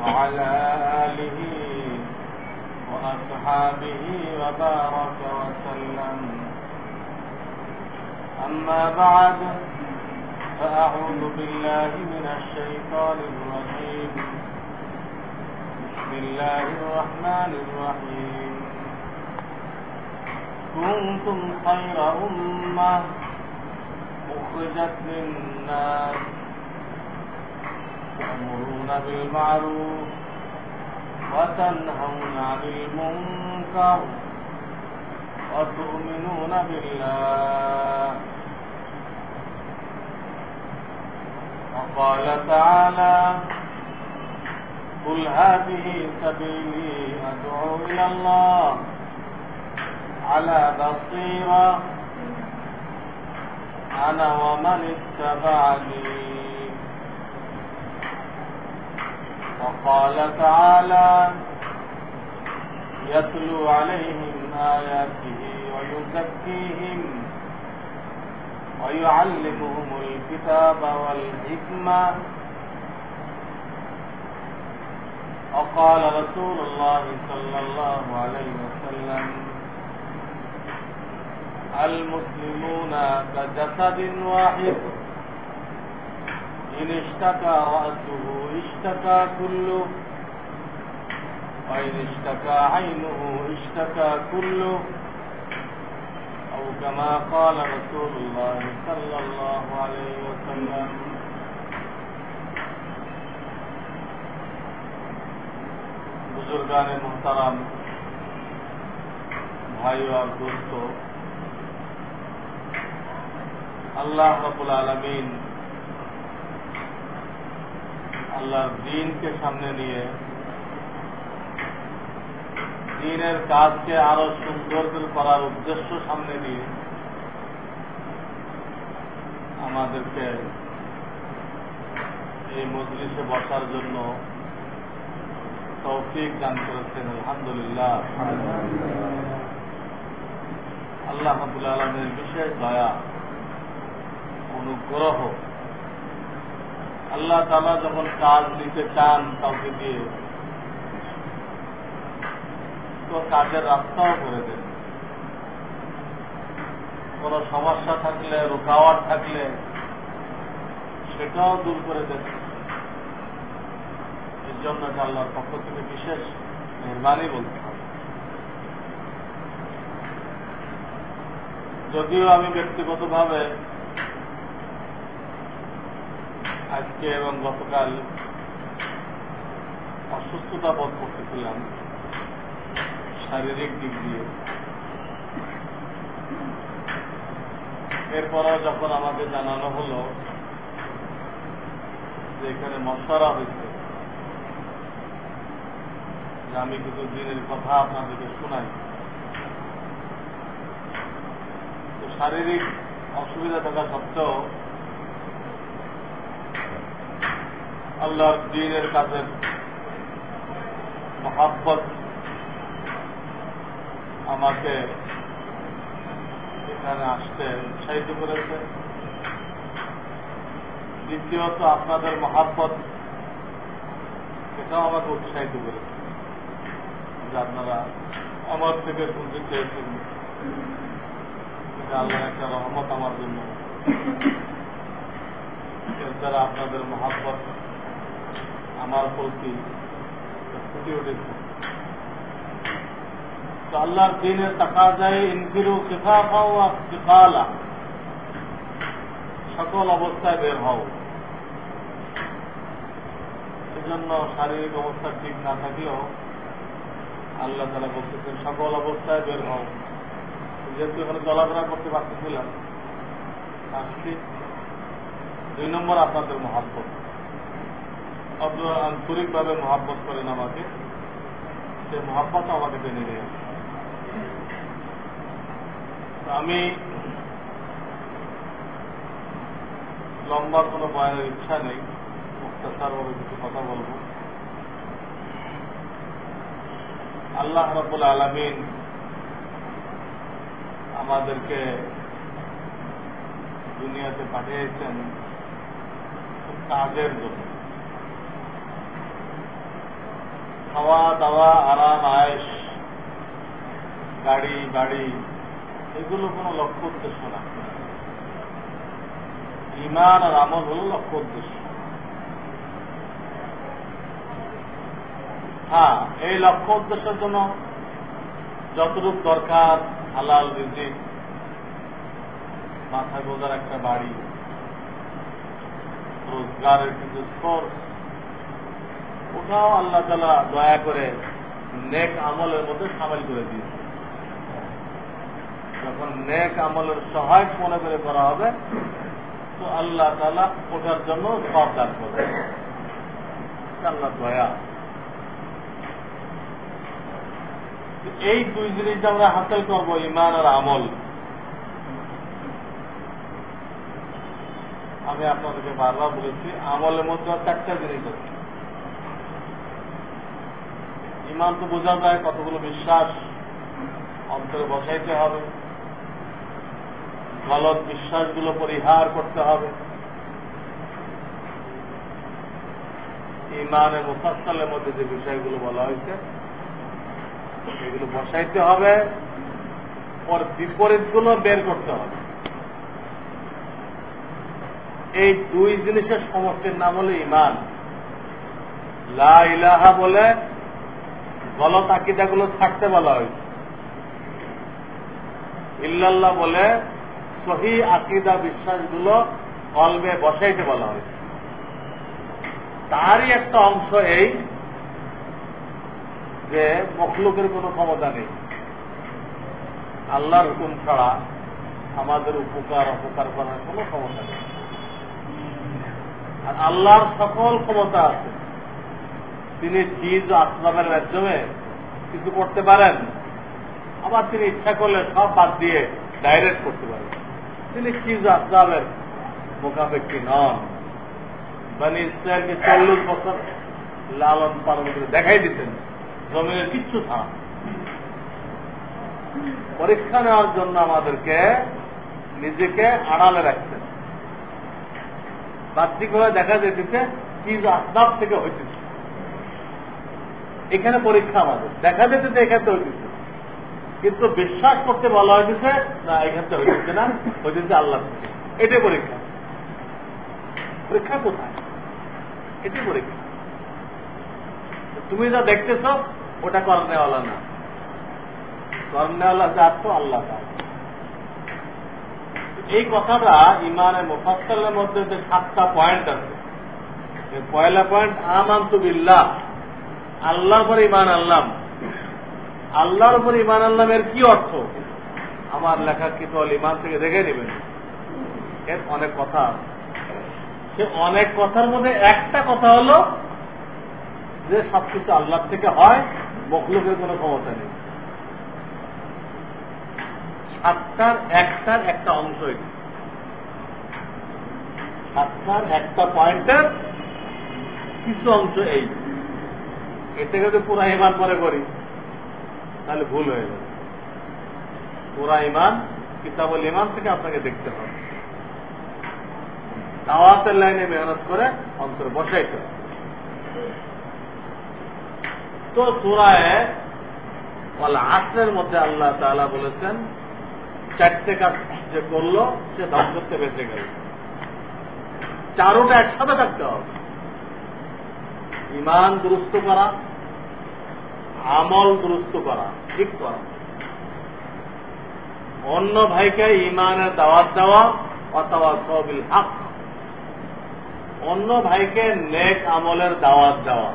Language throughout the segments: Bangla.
وعلى آله وأصحابه وبارك وسلم. أما بعد فأعوذ بالله من الشيطان الرجيم. بسم الله الرحمن الرحيم. كنتم خير أمة أخرجت للناس تأمرون بالمعروف وتنهون عن المنكر وتؤمنون بالله. وقال تعالى قل هذه سبيلي أدعو إلى الله على بصيرة. أنا ومن اتبعني. وقال تعالى يتلو عليهم آياته ويزكيهم ويعلمهم الكتاب والحكمة. وقال رسول الله صلى الله عليه وسلم المسلمون كجسد واحد. إن اشتكى رأسه اشتكى كله. وإن اشتكى عينه اشتكى كله. أو كما قال رسول الله صلى الله عليه وسلم. بزرگان محترم بھائی اور دوستو اللہ رب العالمین আল্লাহর দিনকে সামনে নিয়ে দিনের কাজকে আরও সুন্দর করার উদ্দেশ্য সামনে নিয়ে আমাদেরকে এই মজলিসে বসার জন্য তৌফিক দান করেছেন, আলহামদুলিল্লাহ। আল্লাহ আলমের বিশেষ দয়া, অনুগ্রহ আল্লাহ তালা যখন কাজ নিতে চান কাউকে দিয়ে, তো কাজের রাস্তাও করে দেন। কোন সমস্যা থাকলে রুকাওয়াট থাকলে, সেটাও দূর করে দেন। এর জন্য আল্লাহর পক্ষ থেকে বিশেষ মেহরবানি বলতে হবে। যদিও আমি ব্যক্তিগতভাবে আজকে এবং গতকাল অসুস্থতা বোধ করতেছিলাম, শারীরিক দিক দিয়ে। এরপরও যখন আমাকে জানানো হলো যে এখানে মশারা হয়েছে আমি কিছু দিনের কথা আপনাদেরকে শোনাই, তো শারীরিক অসুবিধা থাকা সত্ত্বেও আল্লাহর দিনের কাজের মহাব্বত আমাকে এখানে আসতে উৎসাহিত করেছে। দ্বিতীয়ত আপনাদের মহাব্বত, এটাও আমাকে উৎসাহিত করেছে যে আপনারা আমার থেকে শুনতে চেয়েছেন। আল্লাহ একটা রহমত আমার জন্য। এর দ্বারা আপনাদের মহাব্বত আমার প্রতি ফুটে উঠেছে। তো আল্লাহর দিনে তাকা যায় ইনফিরু কিফাফা ও কিফালা সকল অবস্থায় বের হও। সেজন্য শারীরিক অবস্থা ঠিক না থাকলেও আল্লাহ তারা বলতেছেন, সকল অবস্থায় বের হও। যেহেতু এখানে চলাফেরা করতে পারতেছিলাম আসছি দুই নম্বর আপনাদের মহাব্বত। আন্তরিকভাবে মহাব্বত করেন আমাকে। সে মহাব্বত আমাকে টেনে নিয়ে আমি লম্বা কোনো বয়ানের ইচ্ছা নেই মুক্তার বলে কিছু কথা বলব। আল্লাহ রবুল আলমিন আমাদেরকে দুনিয়াতে পাঠিয়েছেন কাজের জন্য। খাওয়া দাওয়া, আরাম আয়েস গাড়ি, বাড়ি, এগুলো কোনো লক্ষ্য উদ্দেশ্য না। ইমান আর আমল হল লক্ষ্য উদ্দেশ্য। হ্যাঁ এই লক্ষ্য উদ্দেশ্যের জন্য যতটুক দরকার হালাল রিজিক মাথায় বোঝার একটা বাড়ি, রোজগারের কিছু সোর্স ওটাও আল্লাহ তালা দয়া করে নেক আমলের মধ্যে সামিল করে দিয়েছে। যখন নেক আমলের সহায়ক মনে করে করা হবে, তো আল্লাহ তালা ওটার জন্য সব দান করবে আল্লাহ দয়া। এই দুই জিনিস আমরা হাসিল করব ইমান আর আমল। আমি আপনাদেরকে বারবার বলেছি, আমলের মধ্যে চারটা জিনিস আছে। ইমান তো বোঝা যায়, কতগুলো বিশ্বাস অন্তরে বসাইতে হবে। গলত বিশ্বাসগুলো পরিহার করতে হবে। ইমানের মুফাসলের মধ্যে যে বিষয়গুলো বলা হয়েছে এগুলো বসাইতে হবে। ওর বিপরীতগুলো বের করতে হবে। এই দুই জিনিসের সমষ্টির নাম হলো ইমান। লা ইলাহা বলে গলত আকিদাগুলো ছাড়তে বলা হয়েছে। ইল্লাল্লাহ বলে, সহি আকিদা বিশ্বাসগুলো কলবে বসাইতে বলা হয়েছে। তারই একটা অংশ এই যে মখলুকের কোনো ক্ষমতা নেই। আল্লাহর হুকুম ছাড়া আমাদের উপকার, অপকার করার কোনো ক্ষমতা নেই। আর আল্লাহর সকল ক্ষমতা আছে। তিনি চিজ আসলামের মাধ্যমে কিছু করতে পারেন, আবার তিনি ইচ্ছা করলে সব বাদ দিয়ে ডাইরেক্ট করতে পারেন। তিনি চিজ আসলামের মোকাবেক্ষি নন। মানে ইসরায়েলকে চল্লিশ বছর লালন পালন করে দেখাই দিতেন জমিনের কিচ্ছু থাক। পরীক্ষা নেওয়ার জন্য আমাদেরকে নিজেকে আড়ালে রাখতেন। বাহ্যিকভাবে দেখা যেতেছে চিজ আসবাব থেকে হইতেছে। এখানে পরীক্ষা আমাদের। দেখা যেতেছে এখান থেকে হইতেছে। কিন্তু বিশ্বাস করতে বলা হয়েছে না থেকে হইতেছে না, হইতেছে আল্লাহ এটাই পরীক্ষা। পরীক্ষা কোথায়? এটাই পরীক্ষা। তুমি যা দেখতেছ, ওটা করনেওয়ালা না। করনেওয়ালা যা তো আল্লাহ এই কথাটা ইমানে মুফাসলের মধ্যে যে সাতটা পয়েন্ট আছে। পয়লা পয়েন্ট আমান্ত বিল্লাহ। আল্লাহর উপর ইমান আল্লাম আল্লাহর উপর ইমান আল্লামের কি অর্থ? আমার লেখা কিন্তু ইমান থেকে দেখে নেবেন? এর অনেক কথা সে অনেক কথার মধ্যে একটা কথা হলো যে সবকিছু আল্লাহ থেকে হয়, মখলুকের কোনো ক্ষমতা নেই। সাতটার একটার একটা অংশ এটি। সাতটার একটা পয়েন্টের কিছু অংশ এই। এতে যদি পুরা ইমান পরে করি, তাহলে ভুল হয়ে যাবে। পুরা ইমান কিতাবল ইমান থেকে আপনাকে দেখতে হবে। দাওয়াতের লাইনে মেহনত করে অন্তর বসাইতে হবে। তো সুরায় আসরের মধ্যে আল্লাহ তালা বলেছেন, চারটে কাজ যে করল, সে ধ্বংসতে বেঁচে গেল। চারোটা একসাথে থাকতে হবে। ইমান দুরুস্ত করা, আমল দুরুস্ত করা, ঠিক করা। অন্য ভাইকে ইমানের দাওয়াত দেওয়া অথবা সবিল হাক। অন্য ভাইকে নেক আমলের দাওয়াত দেওয়া।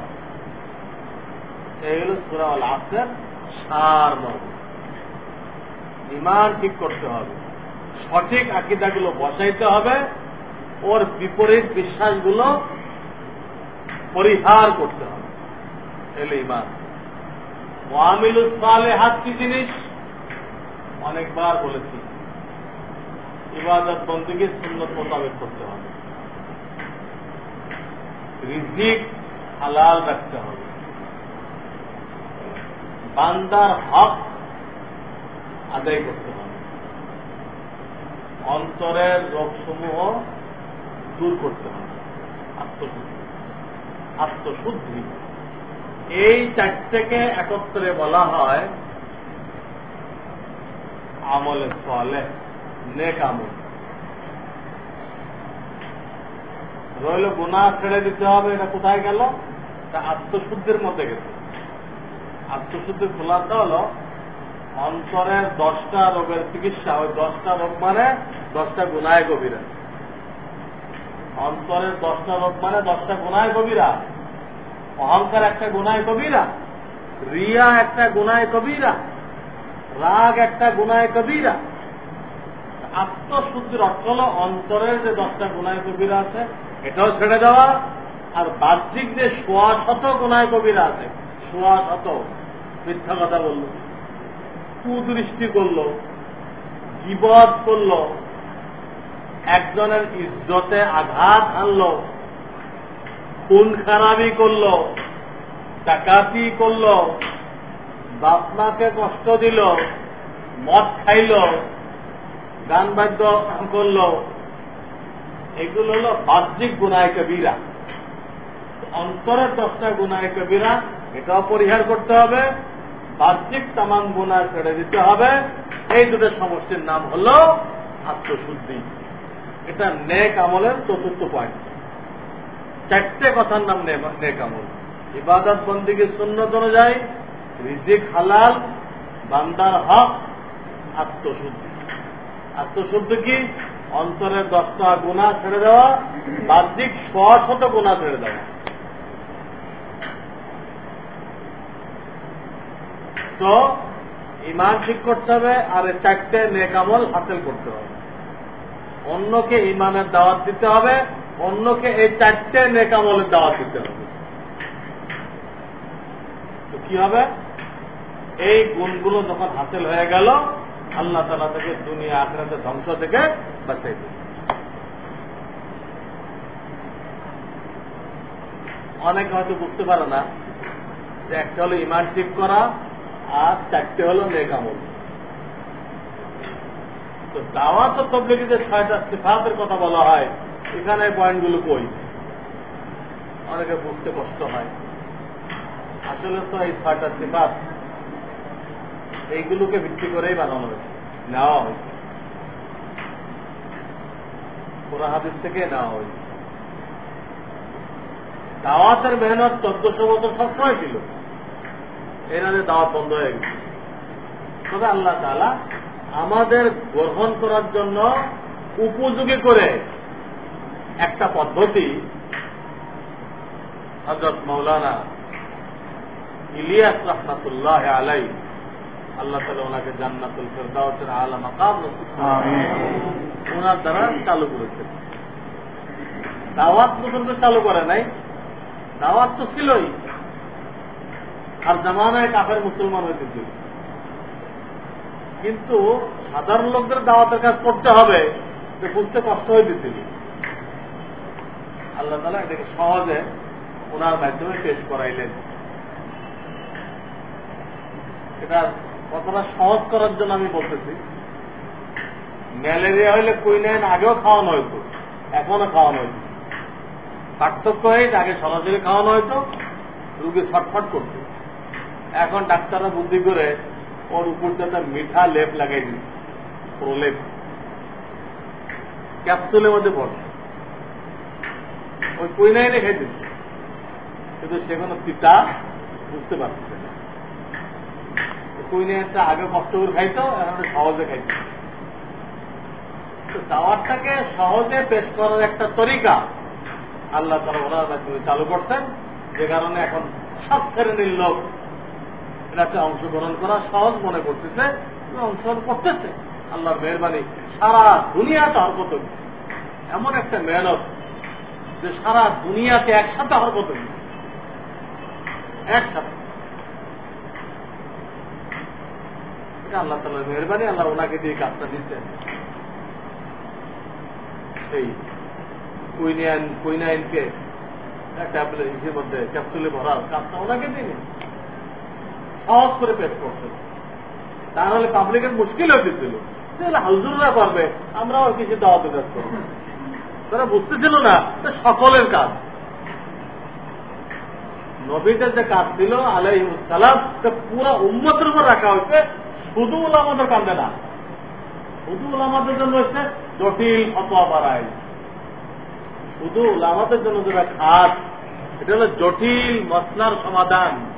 এগুলো সুরাল আসের সার ইমান ঠিক করতে হবে। সঠিক আকিদাগুলো বসাইতে হবে। ওর বিপরীত বিশ্বাসগুলো পরিহার করতে হবে। এলে ইমান। ওয়ামিলুল সালে হাত কি জিনিস? অনেকবার বলেছি, ইবাদত বন্দীকে সুন্নত মোতাবেক করতে হবে। রিজিক হালাল রাখতে হবে। বান্দার হক আদায় করতে হবে। অন্তরের রোগসমূহ দূর করতে হবে। আত্মশুদ্ধি। আত্মশুদ্ধি। এই চারটেকে একত্রে বলা হয় আমলে চলে নেক আমল। রইল গুণা ছেড়ে দিতে হবে, এটা কোথায় গেল? তা আত্মশুদ্ধির মধ্যে গেছে। আত্মশুদ্ধির খোলাটা হলো অন্তরের দশটা রোগের চিকিৎসা, ওই দশটা রোগ মানে দশটা গুণায় গভীরা। অন্তরের দশটা রোগ মানে দশটা গুনায় কবিরা। অহংকার একটা গুনায় কবিরা। রিয়া একটা গুনায় কবিরা। রাগ একটা গুনায় কবিরা। আত্মশুদ্ধির অর্থ হল অন্তরের যে দশটা গুনায় কবিরা আছে, এটাও ছেড়ে দেওয়া। আর বাহ্যিক যে সোয়া শত গুনায় কবিরা আছে, সোয়া শত, মিথ্যা কথা বলল, কুদৃষ্টি করল বিপদ করল একজনের ইজ্জতে আঘাত আনল খুন খারাপি করল, ডাকাতি করল বাপমাকে কষ্ট দিল, মদ খাইল, গান বাদ্য করল, এগুলো হলো বাহ্যিক গুনায় কবিরা। অন্তরের দশটা গুনায় কবিরা, এটাও পরিহার করতে হবে, বাহ্যিক তামাম গুণা ছেড়ে দিতে হবে। এই দুটো সমষ্টির নাম হল আত্মশুদ্ধি। এটা নেক আমলের চতুর্থ পয়েন্ট চারটে কথার নাম নেক আমল। ইবাদত বন্দীকে সুন্নত অনুযায়ী রিজিক হালাল, বান্দার হক, আত্মশুদ্ধি। আত্মশুদ্ধি কি? অন্তরের দশটা গুণা ছেড়ে দেওয়া, বাহ্যিক শত গুণা ছেড়ে দেওয়া। তো ইমান ঠিক করতে হবে, আর চারটে নেকামল হাসিল করতে হবে। অন্যকে ইমানের দাওয়াত দিতে হবে, অন্যকে এই চারটে নেকামলের দাওয়াত দিতে হবে। তো কি হবে? এই গুণগুলো যখন হাসিল হয়ে গেল, আল্লাহ তালা থেকে দুনিয়া আখড়াতে ধ্বংস থেকে বাঁচাই দেবে অনেকে হয়তো বুঝতে পারে না যে একটা হলো ইমান ঠিক করা আর চারটে হলো নেকামল তো দাওয়াত তবলিগে যে ছয়টা সিফাতের কথা বলা হয়, এখানে পয়েন্টগুলো কই? অনেকে বুঝতে কষ্ট হয়। আসলে তো এই ছয়টা সিফাত, এইগুলোকে ভিত্তি করেই বানানো হয়েছে, নেওয়া হয়েছে। পুরা হাদিস থেকে নেওয়া হয়েছে। দাওয়াতের মেহনত চোদ্দশো বছর সবসময় ছিল। এনাদের দাওয়াত বন্ধ হয়ে গেছে। তবে আল্লাহ তালা আমাদের গ্রহণ করার জন্য উপযোগী করে একটা পদ্ধতি হজরত মৌলানা ইলিয়াস রহমতুল্লাহ আলাই আল্লাহ তালা ওনাকে জান্নাতুল ফেরদাউসের আলা মাকাম ওনার দ্বারা চালু করেছে দাওয়াত মুসলমান চালু করে নাই। দাওয়াত তো ছিলই। আর জামানায় কাফের মুসলমান হইতেছিল কিন্তু সাধারণ লোকদের দাওয়াতের কাজ করতে হবে যে বুঝতে কষ্ট হইতেছিল আল্লাহ তালা এটাকে সহজে ওনার মাধ্যমে পেশ করাইলেন। এটা কতটা সহজ করার জন্য আমি বলতেছি, ম্যালেরিয়া হইলে কুইনাইন আগেও খাওয়ানো হইতো এখনও খাওয়ানো হইতো। পার্থক্য হয়ে আগে সরাসরি খাওয়ানো হইতো, রুগী ছটফট করতো। এখন ডাক্তাররা বুদ্ধি করে ওর উপর একটা মিঠা লেপ লাগাই দিচ্ছে প্রলেপ ক্যাপসুলের মধ্যে পড়ে ওই কুইনাইনে খেয়ে দিচ্ছে কিন্তু সে কোনো তিতা বুঝতে পারছে না কুইনিয়ানটা আগে কষ্ট করে খাইতো এখন সহজে খাইতো দাওয়াতটাকে সহজে পেশ করার একটা তরিকা আল্লাহ তারা ওনার চালু করছেন যে কারণে এখন সব শ্রেণির লোক এটাতে অংশগ্রহণ করা সহজ মনে করতেছে অংশগ্রহণ করতেছে। আল্লাহর মেহরবানি সারা দুনিয়াতে হরকত এমন একটা মেহনত যে সারা দুনিয়াতে একসাথে হরকত একসাথে। আল্লাহ তালার মেহরবানি, আল্লাহ ওনাকে দিয়ে কাজটা দিচ্ছেন। সেই কুইনিয়ান কুইনাইনকে ইসের মধ্যে ক্যাপসুলে ভরার কাজটা ওনাকে দিন। সহজ করে পেশ করছেন তাহলে পাবলিকের মুশকিল হয়ে দিচ্ছিল তাহলে হাউজুররা পারবে আমরাও কিছু দাওয়াতে কাজ করব। তারা বুঝতেছিল না সকলের কাজ। নবীদের যে কাজ ছিল আলাইসালাম পুরো উন্মতের উপর রাখা হয়েছে। শুধু আমাদের কান্দে না। শুধু আমাদের জন্য হচ্ছে জটিল ফতোয়া বাড়ায় শুধু আমাদের জন্য যেটা খাস, এটা হলো জটিল মশলার সমাধান।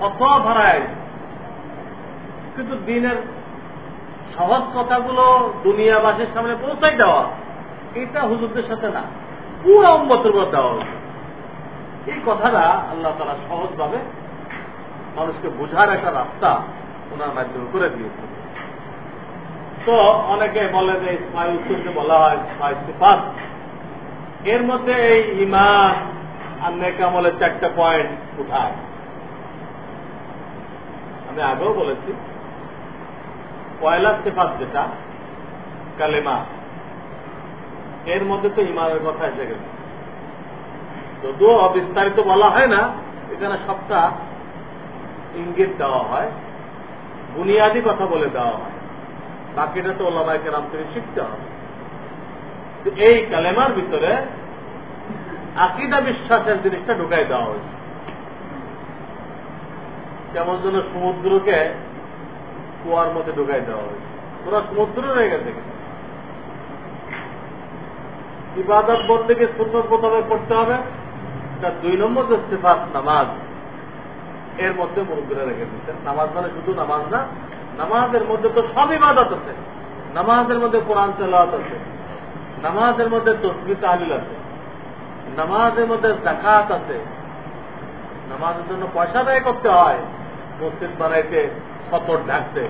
ফতোয়া ভাড়ায় কিন্তু দিনের সহজ কথাগুলো দুনিয়াবাসীর সামনে পৌঁছাই দেওয়া, এটা হুজুরদের সাথে না, পুরো উপর দেওয়া এই কথাটা আল্লাহ তারা সহজভাবে মানুষকে বোঝার একটা রাস্তা ওনার মাধ্যমে করে দিয়েছে তো অনেকে বলে যে ইসমাইল উত্তরকে বলা হয় ইসমাইল সিফাত। এর মধ্যে এই ইমান আর নেকামলের চারটা পয়েন্ট উঠায় আমি আগেও বলেছি, পয়লা সিফাত যেটা, কালেমা, এর মধ্যে তো ইমানের কথা এসে গেছে। যদিও বিস্তারিত বলা হয় না, এখানে সবটা ইঙ্গিত দেওয়া হয়, বুনিয়াদি কথা বলে দেওয়া হয়। বাকিটা তো ওলামাইকে নাম থেকে শিখতে হবে। এই কালেমার ভিতরে আকিদা বিশ্বাসের জিনিসটা ঢুকাই দেওয়া হয়েছে। কেমন যেন সমুদ্রকে কুয়ার মধ্যে ঢুকাই দেওয়া হয়েছে। পুরো সমুদ্র রয়ে গেছে ইবাদত বন্দীকে সুন্দর প্রথমে করতে হবে। তার দুই নম্বর যে সিফাত নামাজ, এর মধ্যে মুরব্বীরা রেখে দিচ্ছেন নামাজ মানে শুধু নামাজ না, নামাজের মধ্যে তো সব ইবাদত আছে। নামাজের মধ্যে কোরআন তেলাওয়াত আছে। নামাজের মধ্যে তসবি তাহলিল আছে। নামাজের মধ্যে জাকাত আছে। নামাজের জন্য পয়সা ব্যয় করতে হয়। মসজিদ বানাইতে সতর ঢাকতে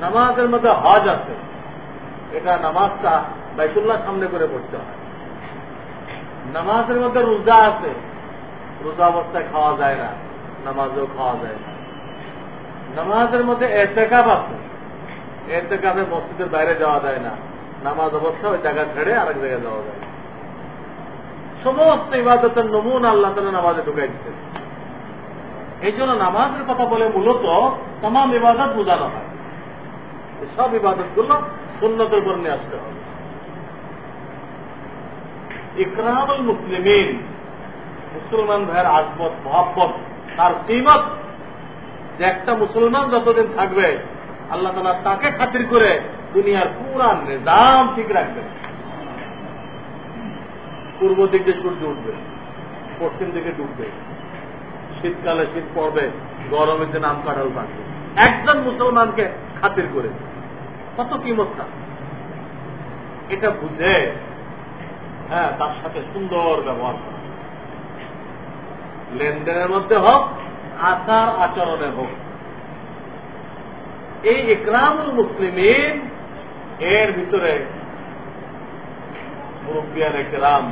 নামাজের মধ্যে হজ আছে। এটা নামাজটা বাইতুল্লাহ সামনে করে পড়তে হয়। নামাজের মধ্যে রোজা আছে। রোজা অবস্থায় খাওয়া যায় না, নামাজেও খাওয়া যায় না। নামাজের মধ্যে এতেকাপ আছে। এতেকাপে মসজিদের বাইরে যাওয়া যায় না। নামাজ অবস্থা ওই জায়গা ছেড়ে আরেক জায়গায় যাওয়া যায় সমস্ত ইবাদতের নমুন আল্লাহ তালা নামাজে ঢুকাই দিতে এই জন্য নামাজের কথা বলে মূলত তাম ইবাদত বোঝানো হয়। সব ইবাদতগুলো সুন্নতের উপর নিয়ে আসতে হবে। ইকরামুল মুসলিমিন, মুসলমান ভাইয়ের আজমত মহাব্বত, তার কিমত যে একটা মুসলমান যতদিন থাকবে, আল্লাহ তালা তাকে খাতির করে দুনিয়ার পুরা নিজাম ঠিক রাখবেন পূর্ব দিকে সূর্য উঠবে, পশ্চিম দিকে ডুববে। শীতকালে শীত পড়বে, গরমের দিন আম কাঁঠাল থাকবে একজন মুসলমানকে খাতির করে কত কিমতটা এটা বুঝে হ্যাঁ তার সাথে সুন্দর ব্যবহার করা। লেনদেনের মধ্যে হোক, আচার আচরণে হোক। এই ইকরামুল মুসলিমিন, এর ভিতরে মুরব্বিয়ান একরাম,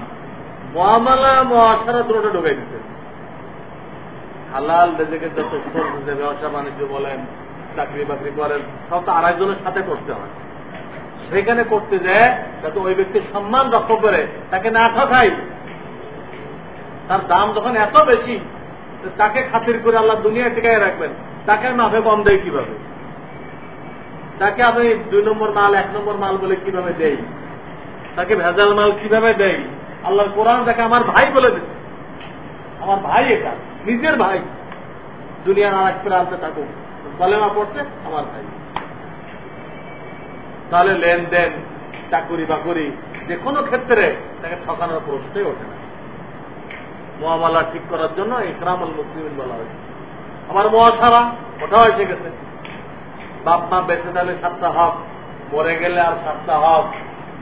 মহামালা, মহাসারা দুটো ঢুকাই দিতে হালাল রেজেকে যত সোর্স যে ব্যবসা বাণিজ্য বলেন, চাকরি বাকরি করেন, সব তো আরেকজনের সাথে করতে হয়। সেখানে করতে যায়, যাতে ওই ব্যক্তির সম্মান রক্ষা করে, তাকে না ঠকাই তার দাম যখন এত বেশি তাকে খাতির করে আল্লাহ দুনিয়া টিকায় রাখবেন। তাকে মাফে কম দেয় কীভাবে? তাকে আপনি দুই নম্বর মাল, এক নম্বর মাল বলে কীভাবে দেই? তাকে ভেজাল মাল কীভাবে দেয় আল্লাহ কোরআন তাকে আমার ভাই বলে দিচ্ছে। আমার ভাই এটা। নিজের ভাই দুনিয়ার আর এক প্রান্তে থাকুক। কলেমা পড়ছে, আমার ভাই। তাহলে লেনদেন, চাকুরি বাকুরি যে কোনো ক্ষেত্রে তাকে ঠকানোর প্রশ্নই ওঠে না। মহামালা ঠিক করার জন্য ইকরামুল মুসলিম বলা হয়েছে। আমার মহাসারা ওটাও এসে গেছে? বাপ মা বেঁচে থাকলে সাতটা হক, মরে গেলে আর সাতটা হক,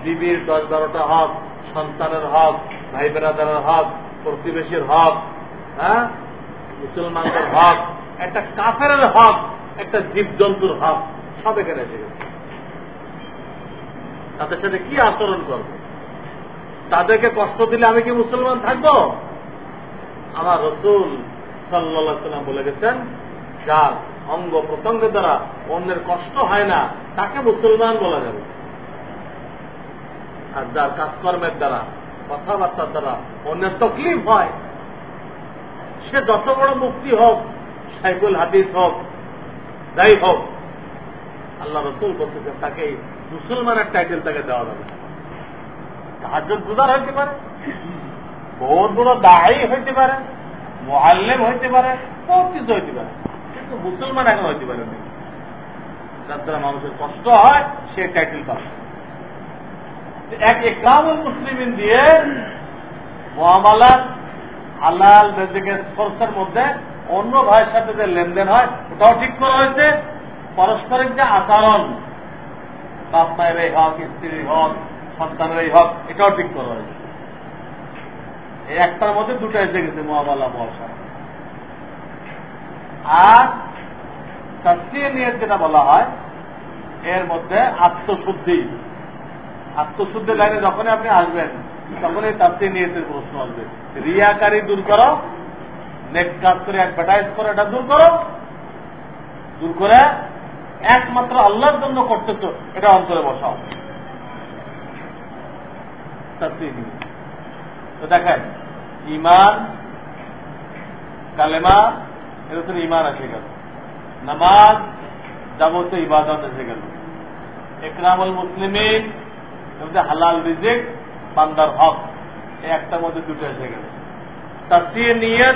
বিবির দশ বারোটা হক, সন্তানের হক ভাই বেড়াদারের হক, প্রতিবেশীর হক হ্যাঁ? মুসলমানদের হক, একটা কাফের হক, একটা জীবজন্তুর হক, সব এখানে এসে গেছে। তাদের সাথে কি আচরণ করব? তাদেরকে কষ্ট দিলে আমি কি মুসলমান থাকব? আমার রসুল সাল্লাম বলে গেছেন, যার অঙ্গ প্রত্যঙ্গের দ্বারা অন্যের কষ্ট হয় না, তাকে মুসলমান বলা যাবে। আর যার কাজকর্মের দ্বারা, কথাবার্তার দ্বারা অন্যের তকলিফ হয় সে যত বড় মুক্তি হোক সাইকুল হাদিস হোক, যাই হোক, আল্লাহ রসুল বলতেছেন, তাকে মুসলমানের টাইটেল তাকে দেওয়া যাবে সাহায্য গুজার হইতে পারে বহুত বড় দায়ী হইতে পারে মোয়াল্লেম হইতে পারে, সব কিছু হইতে পারে। কিন্তু মুসলমান এখন হইতে পারে যার দ্বারা মানুষের কষ্ট হয়, সে টাইটেল পাবে। এক ইকরামুল মুসলিমিন দিয়ে মহামালার হালাল রেজেকের সোর্সের মধ্যে অন্য ভাইয়ের সাথে যে লেনদেন হয়, ওটাও ঠিক করা হয়েছে। পারস্পরিক যে আচরণ, বাপ মায়ের এই হক, স্ত্রীর হক, সন্তানের এই হক, এটাও ঠিক করা হয়েছে। এই একটার মধ্যে দুটো এসে গেছে মহাবালা মহাশা আর শাস্ত্রীয় নিয়ত যেটা বলা হয়, এর মধ্যে আত্মশুদ্ধি। আত্মশুদ্ধি লাইনে যখনই আপনি আসবেন, তখনই তাত্ত্বিক নিয়তের প্রশ্ন আসবে। রিয়াকারি দূর করো নেক কাজ করে অ্যাডভার্টাইজ করো এটা দূর করো। দূর করে একমাত্র আল্লাহর জন্য করতেছ, এটা অন্তরে বসাও। তো দেখেন ইমান কালেমা, এর উপরে ইমান এসে গেল। নামাজ, যাবতীয় ইবাদত এসে গেল। একরামুল মুসলিমিন হালাল রিজিক, বান্দার হক। একটার মধ্যে দুটো এসে গেল। তার তাস্তির নিয়ত,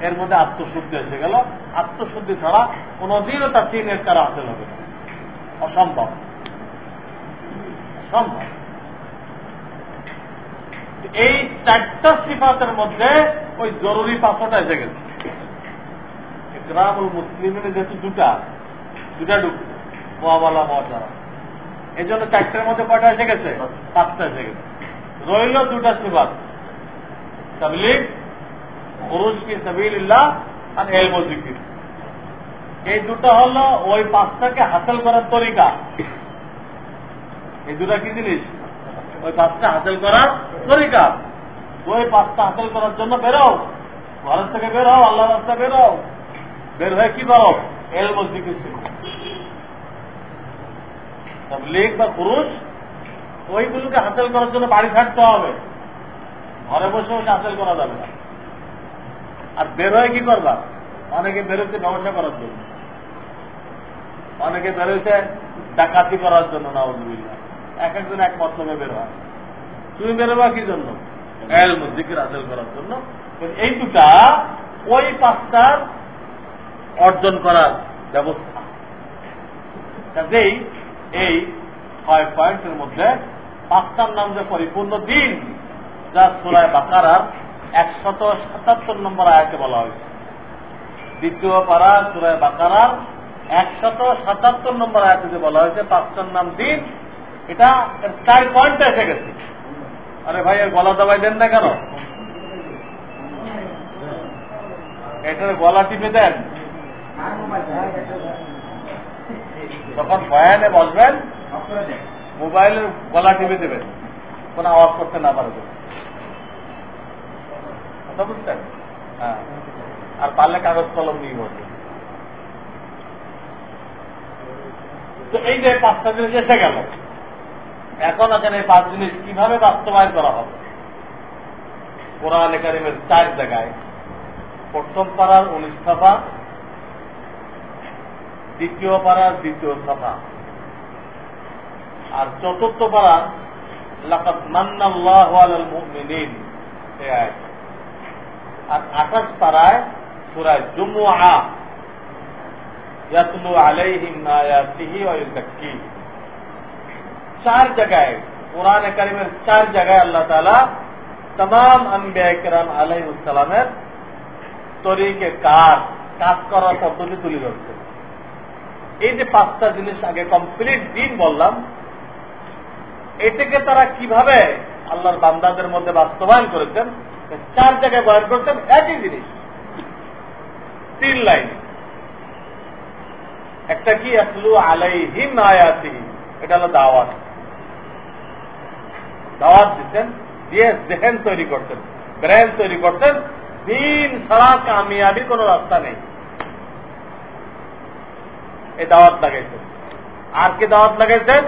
এর মধ্যে আত্মশুদ্ধি এসে গেল। আত্মশুদ্ধি ছাড়া কোনদিনও তাস্তির নিয়ত কারা হাসিল হবে না। অসম্ভব। সম্ভব এই চারটা সিফাতের মধ্যে ওই জরুরি পাথরটা এসে গেছে গ্রামুল মুসলিমের যেহেতু দুটা দুটা ঢুকছে মহাবালা মহাজারা এই জন্য চারটার মধ্যে কয়টা এসে গেছে? পাঁচটা এসে গেছে। রইল দুটা সিফাত। তাবলিগ খরুজ কি সাবিল্লাহ আর এল মজিকির এই দুটো হলো ওই পাঁচটাকে হাসিল করার তরিকা। এই দুটা কি জিনিস? ওই পাঁচটা হাসিল করার তরিকা। ওই পাঁচটা হাসিল করার জন্য বেরো ঘরের থেকে বের হও আল্লাহ রাস্তা বেরো বের হয়ে কি করো? এল মসজিদের লেখ বা পুরুষ ওইগুলোকে হাসিল করার জন্য বাড়ি থাকতে হবে। ঘরে বসে বসে হাসিল করা যাবে না। আর বের হয়ে কি করবা? অনেকে বেরোচ্ছে ব্যবসা করার জন্য। অনেকে বেরোচ্ছে ডাকাতি করার জন্য না এক একজন এক মতলবে বের হয়। তুমি বেরোবা কি জন্য? করার জন্য। এই দুটা ওই পাঁচটার অর্জন করার ব্যবস্থা। এই ছয় পয়েন্টের মধ্যে পাঁচটার নাম যে পরিপূর্ণ দিন যা সুরায় বাকারার একশত সাতাত্তর নম্বর আয়াতে বলা হয়েছে। দ্বিতীয় পাড়া সুরায় বাকারার একশত সাতাত্তর নম্বর আয়াতে যে বলা হয়েছে পাঁচটার নাম দিন, এটা চার পয়েন্টে এসে গেছে। আরে ভাই, এর গলা দাবাই দেন না কেন? এটার গলা টিপে দেন। যখন বয়ানে বসবেন, মোবাইলের গলা টিপে দেবেন, কোন আওয়াজ করতে না পারে। কথা বুঝছেন হ্যাঁ। আর পারলে কাগজ কলম নিয়ে বসবে তো এই যে পাঁচটা জিনিস এসে গেল। এখন আছেন এই পাঁচ জিনিস, কীভাবে বাস্তবায়ন করা হবে? কোরআন একাডেমির চার জায়গায়। প্রথম পাড়ার উনিশ সভা, দ্বিতীয় পাড়ার দ্বিতীয় সভা। আর চতুর্থ পাড়ার লাকাত মান্নাল্লাহু আলাল মুমিনিন আর আঠাশ পাড়ায় সুরায় জুমুআ ইয়াতলু আলাইহিম আয়াতিহি ওয়া ইউযাক্কিহিম চার জায়গায় কোরআন কারিমের চার জায়গায় আল্লাহ তাআলা तमाम अम्बिया कराम अलैहिस्सलामेर তরিকে কার কাজ করার পদ্ধতি তুলে ধরছে এই যে পাঁচটা জিনিস আগে কমপ্লিট দিন বললাম এটাকে তারা কিভাবে আল্লাহর বান্দাদের মধ্যে বাস্তবায়ন করেছেন চার জায়গায় বয়ান করছেন একই জিনিস। তিন লাইন। একটা কি? আসলু আলাইহিম আয়াতি এটা হলো দাওয়াত। দাওয়াত দিচ্ছেন দিয়ে জেহেন তৈরি করতেন, ব্রেন তৈরি করতেন। দিন ছাড়া কামিয়াবি কোন রাস্তা নেই। এই দাওয়াত লাগাইছেন আর কি দাওয়াত লাগাইছেন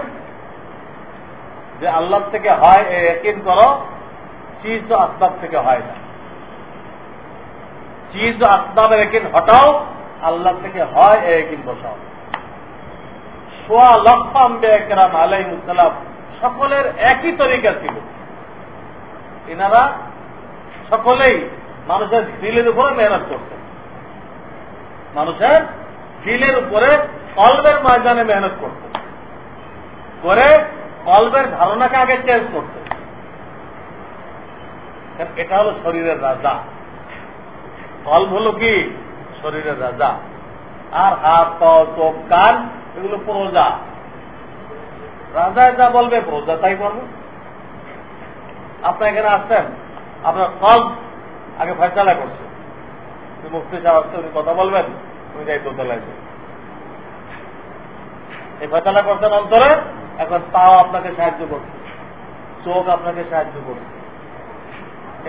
যে আল্লাহ থেকে হয় একিন করো চিজ আসবাব থেকে হয় না। চিজ ও আসবাবের হটাও, আল্লাহ থেকে হয় একিন বসাও। সোয়া লক্ষ আম্বে একরাম আলাইমুসালাম সকলের একই তরিকা ছিল। এনারা সকলেই মানুষের দিলের উপরে মেহনত করতেন। মানুষের দিলের উপরে কলবের ময়দানে মেহনত করতেন। করে কলবের ধারণাকে আগে চেঞ্জ করতেন। এটা হলো শরীরের রাজা। কল্ব হলো কি? শরীরের রাজা। আর হাত চোখ, কান, এগুলো প্রজা। রাজায় যা বলবে, প্রজা তাই করবে আপনি এখানে আসছেন, আপনার কল আগে ফয়সালা করছে। মুক্তি আসছে, উনি কথা বলবেন, উনি যাই দোতলায় এই ফয়সালা করছেন অন্তরে, এখন তাও আপনাকে সাহায্য করছে। চোখ আপনাকে সাহায্য করছে।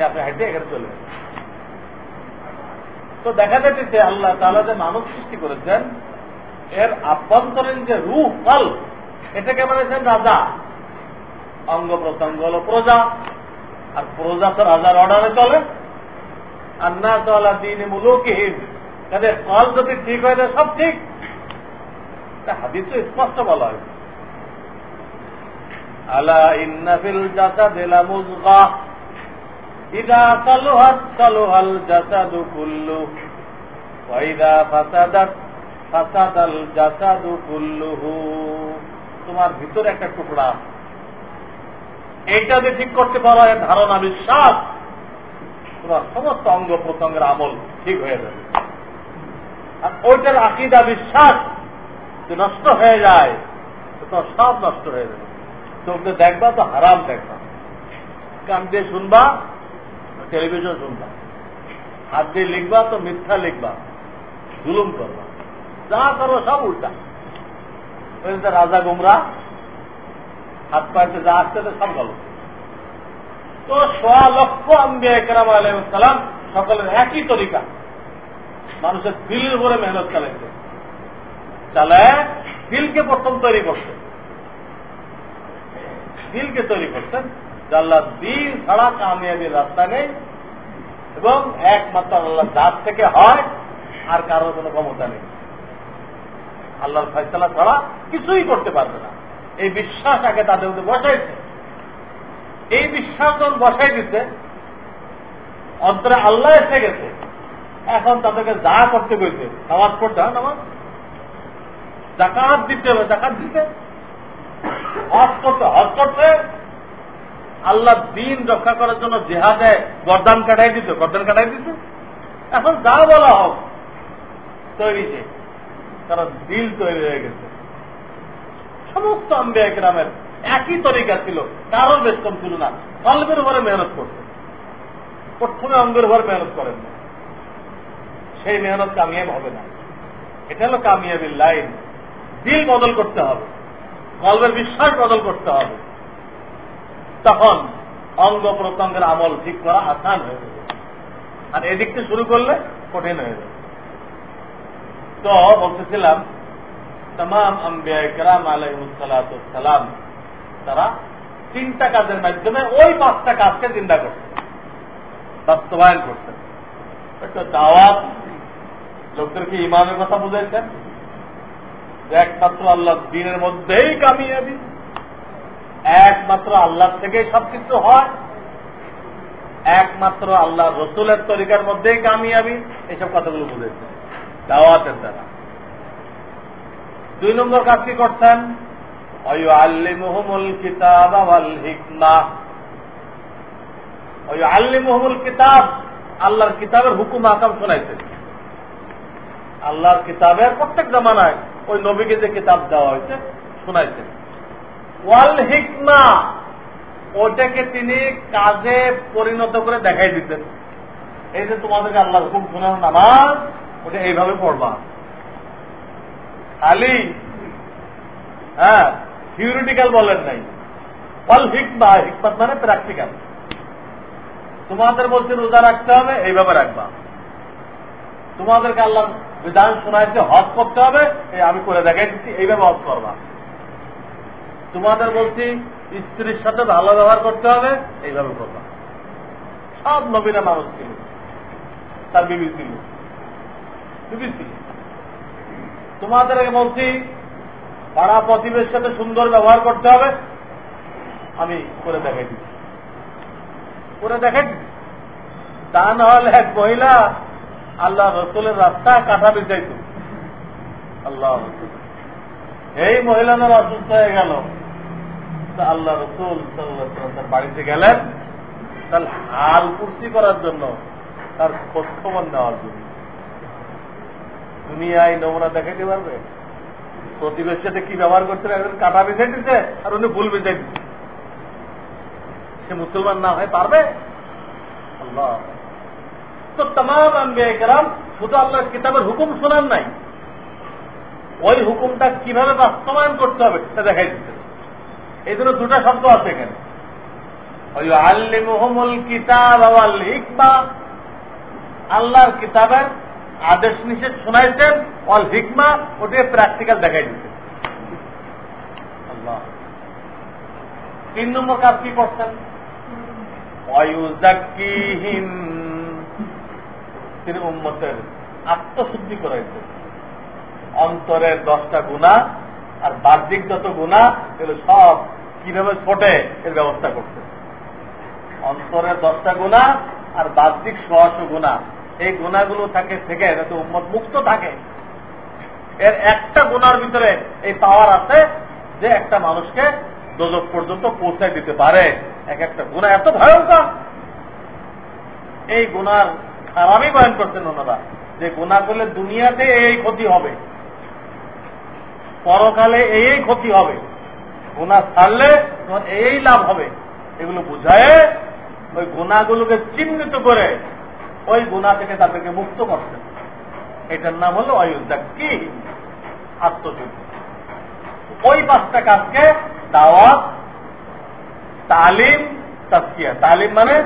আপনি হাইটে এখানে চলে তো দেখা যাচ্ছে আল্লাহ তালা যে মানব সৃষ্টি করেছেন, এর আভ্যন্তরীণ যে রূপ, ফল, এটাকে বলেছেন রাজা। অঙ্গ প্রত্যঙ্গ হল প্রজা, আর প্রজা তো রাজার অর্ডারে চলে। আর না চলা দিন মুলুকহীন। তাদের কল যদি ঠিক হয়ে সব ঠিক। হাদিস তো স্পষ্ট বলা হয় আলা ইন্নাফিল জাসা দেলা মুজগা। তোমার ভিতরে একটা টুকরা এইটা যে ঠিক করতে পারো, এর ধারণা বিশ্বাস। তোমার সমস্ত অঙ্গ প্রত্যঙ্গের আমল ঠিক হয়ে যাবে। আর ওইটার আকিদা বিশ্বাস যে নষ্ট হয়ে যায়, তো সব নষ্ট হয়ে যাবে। চোখে দেখবা তো হারাম দেখবা। কান দিয়ে শুনবা টেলিভিশন শুনবা। হাত দিয়ে লিখবা তো মিথ্যা লিখবা। জুলুম করবা। যা করো সব উল্টা। রাজা গুমরা, হাত পায়ে যা আসছে সব ভালো তো সোয়া লক্ষ আম্বিয়া একরাম আলাইসালাম সকলের একই তরিকা। মানুষের দিলের উপরে মেহনত চালাইছে। চালায় দিলকে প্রথম তৈরি করছে। দিলকে তৈরি করছেন। আল্লাহ দিন ছাড়া কামিয়াবির রাস্তা নেই, এবং একমাত্র আল্লাহ জাত থেকে হয় আর কারোর কোনো ক্ষমতা নেই। আল্লাহর ফয়সলা ছাড়া কিছুই করতে পারবে না। এই বিশ্বাস আগে তাদের মধ্যে বসাইছে। এই বিশ্বাস যখন বসাই দিতে অন্তরে আল্লাহ এসে গেছে। এখন তাদেরকে যা করতে গেছে নামাজ পড়তে হয় নামাজ। জাকাত দিতে হবে, জাকাত দিতে। হজ করতে হজ করতে আল্লাহ দিন রক্ষা করার জন্য জেহাদে গরদান কাটাই দিত গরদান কাটাই দিত এখন যা বলা হোক, তৈরি যে, কারণ দিল তৈরি হয়ে গেছে। সমস্ত আম্বিয়া গ্রামের একই তরিকা ছিল, কারোর কম ছিল না। কলবের উপরে মেহনত করছে। প্রথমে অঙ্গের উপর মেহনত করেন না। সেই মেহনত কামিয়াব হবে না। এটা হলো কামিয়াবির লাইন। দিল বদল করতে হবে। কলবের বিশ্বাস বদল করতে হবে। তখন অঙ্গ প্রত্যঙ্গের আমল ঠিক করা আসান হয়ে যাবে। আর এদিকটা শুরু করলে কঠিন হয়ে যাবে। তো বলতেছিলাম তাম আম্বিয়া কেরাম আলাইসালাম তারা তিনটা কাজের মাধ্যমে ওই পাঁচটা কাজকে চিন্তা করতেন বাস্তবায়ন করতেন একটা দাওয়াত লোকদেরকে ইমানের কথা বুঝাইছেন? একমাত্র আল্লাহ দিনের মধ্যেই কামিয়ে কামিয়াবি। একমাত্র আল্লাহ থেকেই সবকিছু হয়। একমাত্র আল্লাহ রসুলের তরিকার মধ্যেই কামিয়াবি। এইসব কথাগুলো বুঝেছে দাওয়াতের দ্বারা। দুই নম্বর কাজ কি করতেন কিতাব আল্লাহর কিতাবের হুকুম আকাম শোনাইতেন আল্লাহর কিতাবের প্রত্যেক জামানায় ওই নবীকে যে কিতাব দেওয়া হয়েছে, শোনাইছেন। ওয়াল হিকমা, ওটাকে তিনি কাজে পরিণত করে দেখাই দিতেন। এই যে তোমাদেরকে আল্লাহ হুকুম শোনানো নামাজ, ওটা এইভাবে পড়বা। খালি হ্যাঁ থিওরিটিক্যাল বলেন নাই। অল হিকমা, হিকমত মানে প্র্যাকটিক্যাল তোমাদের বলছে রোজা রাখতে হবে, এইভাবে রাখবা। তোমাদেরকে আল্লাহ বিধান শোনাইছে, হজ করতে হবে আমি করে দেখাই দিচ্ছি, এইভাবে হজ করবা। তোমাদের বলছি, স্ত্রীর সাথে ভালো ব্যবহার করতে হবে, এইভাবে কথা। সব নবীরা মানুষ ছিল। তার বিবি ছিল। বিবি ছিল। তোমাদেরকে বলছি, পাড়া প্রতিবেশ সাথে সুন্দর ব্যবহার করতে হবে। আমি করে দেখাই দিচ্ছি। করে দেখাই তা না হলে এক মহিলা আল্লাহ রসুলের রাস্তা কাটা বিজাইত আল্লাহ এই মহিলাদের অসুস্থ হয়ে গেল। আল্লাহ রসুল তার বাড়িতে গেলেন। তার হাল কুর্তি করার জন্য, তার খোঁজখবর নেওয়ার জন্য। দুনিয়ায় নমুনা দেখাইতে পারবে? প্রতিবেশীর সাথে কি ব্যবহার করতে একজন কাটা বেঁচে দিচ্ছে আর উনি ভুল বেঁচে দিচ্ছে সে মুসলমান না হয়ে পারবে? আল্লাহ। তো তাম আম্বিয়াম শুধু আল্লাহর কিতাবের হুকুম শোনার নাই। ওই হুকুমটা কীভাবে বাস্তবায়ন করতে হবে, সেটা দেখাই দিচ্ছে এই জন্য দুটা শব্দ আছে এখানে। ওই আল্লিমুহমুল কিতাব আওয়াল হিকমা। আল্লাহর কিতাবের আদেশ নিষেধ শোনাইছেন অল হিকমা ওটাকে প্র্যাকটিক্যাল দেখাই আল্লাহ। তিন নম্বর কাজ কি করছেন? অয়ুজাকিহীন তিনি উম্মতের আত্মশুদ্ধি করাইছেন। অন্তরের দশটা গুণা আর বাহ্যিক যত গুণা, এগুলো সব কীভাবে ছোটে, এর ব্যবস্থা করছে অন্তরের দশটা গুণা আর বাহ্যিক সহস্র গুণা। এই গুণাগুলো থাকে, থেকে যাতে উম্মত মুক্ত থাকে। এর একটা গুণার ভিতরে এই পাওয়ার আছে যে একটা মানুষকে দোজক পর্যন্ত পৌঁছায় দিতে পারে। এক একটা গুণা এত ভয়ঙ্কর। এই গুণার খারাপই বয়ন করছেন ওনারা। যে গুণা করলে দুনিয়াতে এই ক্ষতি হবে। পরকালে এই ক্ষতি হবে। গুণা ছাড়লে তোমার এই লাভ হবে। এগুলো বুঝায় ওই গুণাগুলোকে চিহ্নিত করে ওই গুণা থেকে তাদেরকে মুক্ত করছে এটার নাম হলো অযোধ্যা কি আত্মযুদ্ধ। ওই পাঁচটা কাজকে দাওয়াত, তালিম তাস্কিয়া তালিম মানে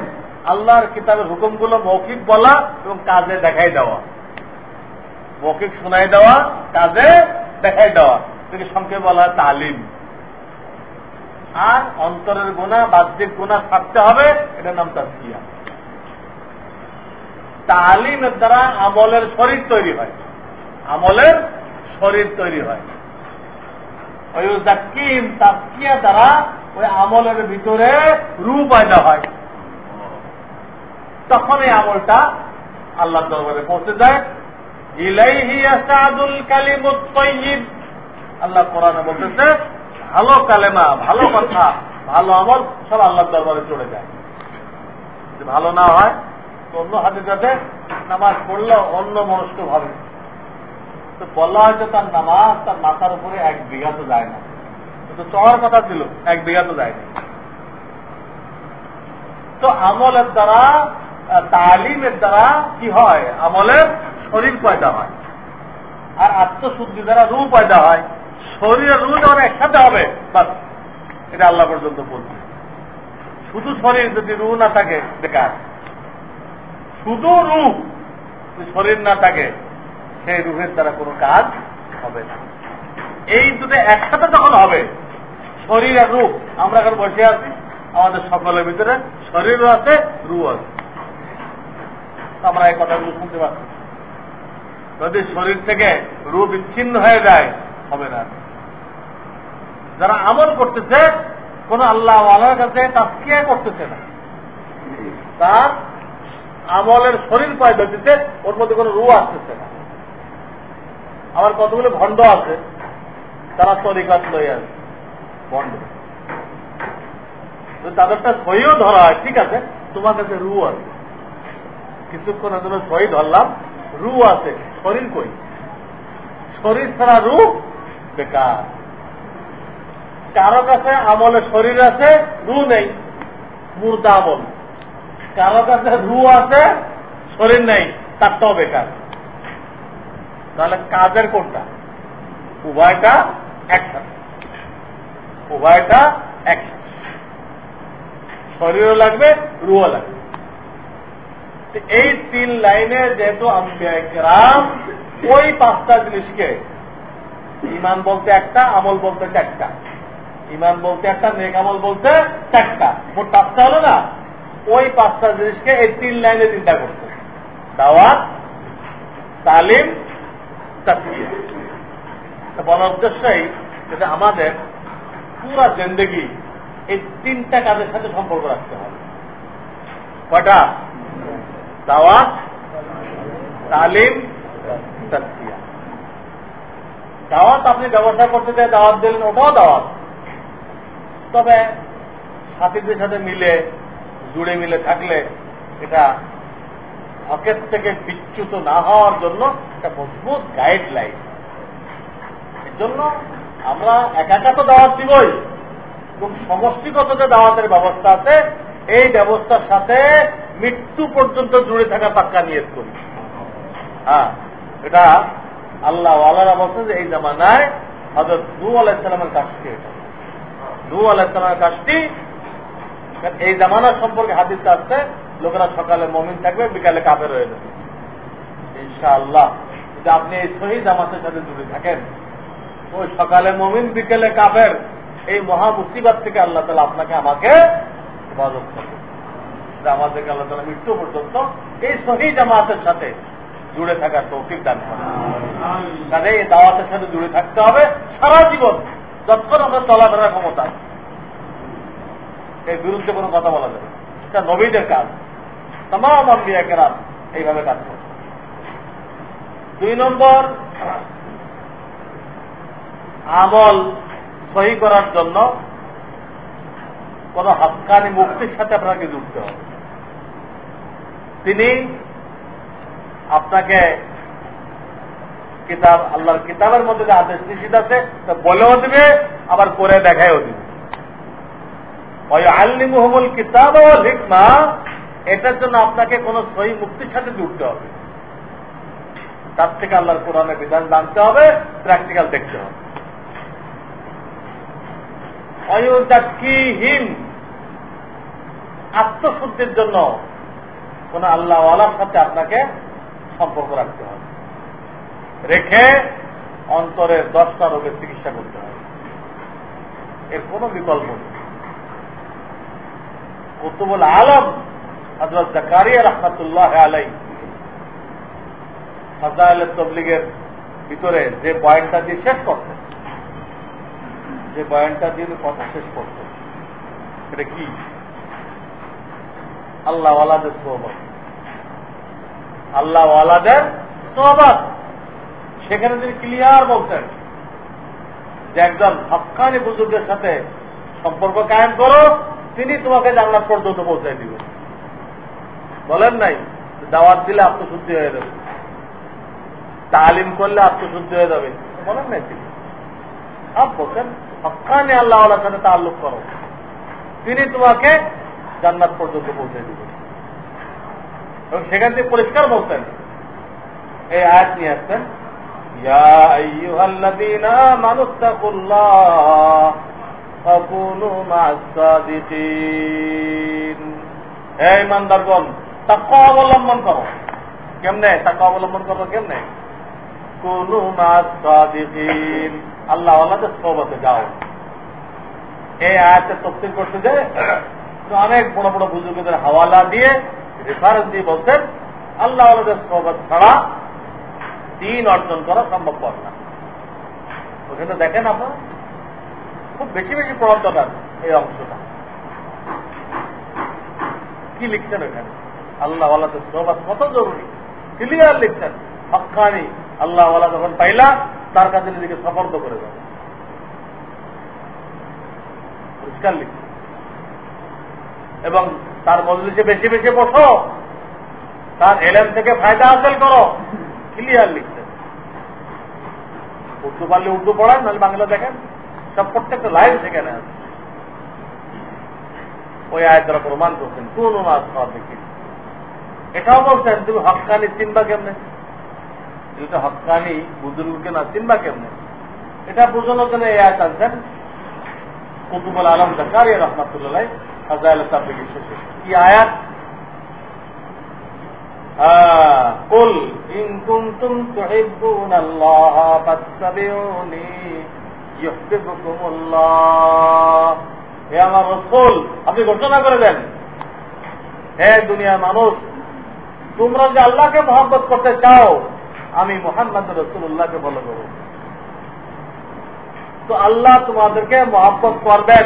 আল্লাহর কিতাবের হুকুমগুলো মৌখিক বলা এবং কাজে দেখাই দেওয়া। মৌখিক শোনাই দেওয়া, কাজে দেখাই সংক্ষেপে বলা তালিম। আর অন্তরের গুণা, বাহ্যিক গুণা থাকতে হবে, এটার নাম তাস্কিয়া তালিমের দ্বারা আমলের শরীর তৈরি হয়। আমলের শরীর তৈরি হয়। ওই জাকিম তাস্কিয়া দ্বারা ওই আমলের ভিতরে রূপ পয়দা হয়। তখন এই আমলটা আল্লাহ দরবারে পৌঁছে যায়। আল্লাহ কোরআনে বলতেছে, ভালো কালেমা, ভালো কথা, ভালো আমল সব আল্লাহ দরবারে চলে যায়। ভালো না হয়, তো অন্য হাতে যাতে নামাজ পড়লে অন্য মনস্ক ভাবে। তো বলা হয়তো তার নামাজ তার মাথার উপরে এক বিঘা তো যায় না। তো চড়ার কথা ছিল, এক বিঘা তো যায় না তো আমলের দ্বারা তালিমের দ্বারা কি হয়? আমলের শরীর পয়দা হয়। আর আত্মশুদ্ধি দ্বারা রু পয়দা হয়। শরীরের রু যখন একসাথে হবে, বাস। এটা আল্লাহ পর্যন্ত বলছে। শুধু শরীর যদি রু না থাকে, বেকার। শুধু রু শরীর না থাকে সেই রুহের দ্বারা কোনো কাজ হবে না। এই দুটো একসাথে যখন হবে, শরীর আর রূপ আমরা এখন বসে আছি, আমাদের সকলের ভিতরে শরীরও আছে রু আছে। আমরা এই কথাগুলো শুনতে পাচ্ছি। যদি শরীর থেকে রু বিচ্ছিন্ন হয়ে যায়, হবে না। যারা আমল করতেছে, কোন আল্লাহ আল্লাহর কাছে তাস্কিয়া করতেছে না। তার আমলের শরীর পায় দিতে ওর মধ্যে কোনো রু আসতেছে না। আবার কতগুলো ভণ্ড আছে, তারা তরিকাত লই আছে ভণ্ড। তাদেরটা সহিও ধরা হয়, ঠিক আছে? তোমার কাছে রু আছে। কিছুক্ষণের জন্য সহি ধরলাম রু আছে, শরীর কই? শরীর ছাড়া রু বেকার। কারও কাছে আমলে শরীর আছে রু নেই, মুর্দা আমল। কারও কাছে রু আছে, শরীর নেই, তারটাও বেকার। তাহলে কাজের কোনটা? উভয়টা একসাথে। উভয়টা একসাথে। শরীরও লাগবে রুও লাগবে। এই তিন লাইনে যেহেতু ওই পাঁচটা জিনিসকে ইমান বলতে একটা, আমল বলতে চারটা। ইমান বলতে একটা, নেক আমল বলতে চারটা। মোট পাঁচটা হলো না? ওই পাঁচটা জিনিসকে এই তিন লাইনে চিন্তা করতে দাওয়াত, তালিম তাফিয়া বলার উদ্দেশ্যই যে আমাদের পুরা জিন্দগি এই তিনটা কাজের সাথে সম্পর্ক রাখতে হবে। কয়টা? দাওয়াত তালিম দাওয়াত আপনি ব্যবসা করতে চাই, দাওয়াত দিলেন, ওটাও দাওয়াত। তবে সাথীদের সাথে মিলে, জুড়ে মিলে থাকলে এটা হকের থেকে বিচ্যুত না হওয়ার জন্য একটা মজবুত গাইডলাইন এর জন্য আমরা একা একা তো দাওয়াত দিবই। এবং সমষ্টিগত যে দাওয়াতের ব্যবস্থা আছে, এই ব্যবস্থার সাথে মৃত্যু পর্যন্ত জুড়ে থাকা পাক্কা নিয়ত করি। হ্যাঁ এটা আল্লাহ আল্লাহরা বলছেন যে এই জামানায় হজরত দু আলাইসালামের কাজটি এটা। দু আলাইসালামের কাজটি এই জামানার সম্পর্কে হাদিস আসছে লোকেরা সকালে মমিন থাকবে, বিকালে কাপের হয়ে যাবে। ইনশাআল্লাহ, যদি আপনি এই সহি জামাতের সাথে জুড়ে থাকেন ওই সকালে মমিন, বিকেলে কাপের এই মহা মুসিবাদ থেকে আল্লাহ তালা আপনাকে আমাকে হেফাজত করবে। আমাদেরকে আল্লাহ তালা মৃত্যু পর্যন্ত এই সহি জামাতের সাথে জুড়ে থাকার তৌফিক দান করে তাহলে এই দাওয়াতের সাথে জুড়ে থাকতে হবে সারা জীবন যতক্ষণ আমরা চলাফেরার ক্ষমতা। এর বিরুদ্ধে কোনো কথা বলা যাবে এটা নবীদের কাজ। তাম আম্বিয়া কেরাম এইভাবে কাজ করে দুই নম্বর আমল সহি করার জন্য কোন হকানি মুক্তির সাথে আপনাকে জুড়তে হবে। তিনি আপনাকে কিতাব, আল্লাহর কিতাবের মধ্যে যে আদেশ নিষিদ্ধ আছে, তা বলেও দিবে, আবার করে দেখায়ও দিবে। আল্লি মুহমুল কিতাব ও হিকমা, এটার জন্য আপনাকে কোন সহি মুক্তির সাথে জুড়তে হবে। তার থেকে আল্লাহর কোরআনের বিধান জানতে হবে, প্র্যাকটিক্যাল দেখতে হবে। অয়োজাকিহীন আত্মশুদ্ধির জন্য কোন আল্লাহওয়ালার সাথে আপনাকে সম্পর্ক রাখতে হবে। রেখে অন্তরের দশটা রোগের চিকিৎসা করতে হবে। এর কোন বিকল্প নেই। কুতুবুল আলম হজরত জাকারিয়া রহমতুল্লাহ আলাই ফাজাইল তবলিগের ভিতরে যে পয়েন্টটা দিয়ে শেষ করতেন যে বয়ানটা দিয়ে কথা শেষ করত এটা কি? সোহবত আল্লাহওয়ালাদের সোহবত সেখানে তিনি ক্লিয়ার বলতেন যে একজন হকানি বুজুর্গের সাথে সম্পর্ক কায়েম করো, তিনি তোমাকে জান্নাত পর্যন্ত পৌঁছায় দিবেন বলেন নাই, দাওয়াত দিলে আত্মশুদ্ধি হয়ে যাবে। তালিম করলে আত্মশুদ্ধি হয়ে যাবে। বলেন নাই তিনি। সব বলছেন, হকানি আল্লাহ সাথে তাল্লুক করো। তিনি তোমাকে জান্নাত পর্যন্ত পৌঁছে দিবেন এবং সেখান থেকে পরিষ্কার বলতেন এই আয়াত নিয়ে আসতেন অবলম্বন করো। কেমনে? তাকা অবলম্বন করো কেমনে? কোন আল্লাহ আল্লাহদের সবতে যাও। এই আয়াতে তফসিল করতে যে অনেক বড় বড় বুজুর্গদের হাওয়ালা দিয়ে রেফারেন্স দিয়ে বলছেন আল্লাহ সবত ছাড়া দিন অর্জন করা সম্ভবপর না। ওখানে দেখেন আপনার, খুব বেশি বেশি পড়ার দরকার এই অংশটা। কি লিখছেন ওখানে? আল্লাহ আল্লাহদের সবাদ কত জরুরি? ক্লিয়ার লিখছেন। হকানি আল্লাহ আল্লাহ যখন পাইলা, তার কাছে নিজেকে সফর্দ করে দেবে পরিষ্কার লিখছে এবং তার মজলিসে বেশি বেশি বসো। তার এলেন থেকে ফায়দা হাসিল করো। ক্লিয়ার লিখছে উর্দু পারলে উর্দু পড়ান, নাহলে বাংলা দেখেন। সব প্রত্যেকটা লাইন সেখানে আছে। ওই আয় দ্বারা প্রমাণ করছেন, কোন এটাও বলছেন, তুমি হকানি চিনবা কেমনে? যেটা হকানি বুজুর্গকে না, চিনবা কেমনে? এটা বোঝানোর জন্য এই আয়াত আনছেন। কুতুবুল আলম জাকারি রহমাতুল্লাহ হাজার তাবলিগের শেষে কি আয়াত قل إن كنتم تحبون الله فاتبعوني يحببكم الله হে আমার রসুল আপনি ঘোষণা করে দেন হে দুনিয়ার মানুষ তোমরা যে আল্লাহকে মহব্বত করতে চাও আমি মোহাম্মদ রসুল্লাহকে বলে করো তো আল্লাহ তোমাদেরকে মহব্বত করবেন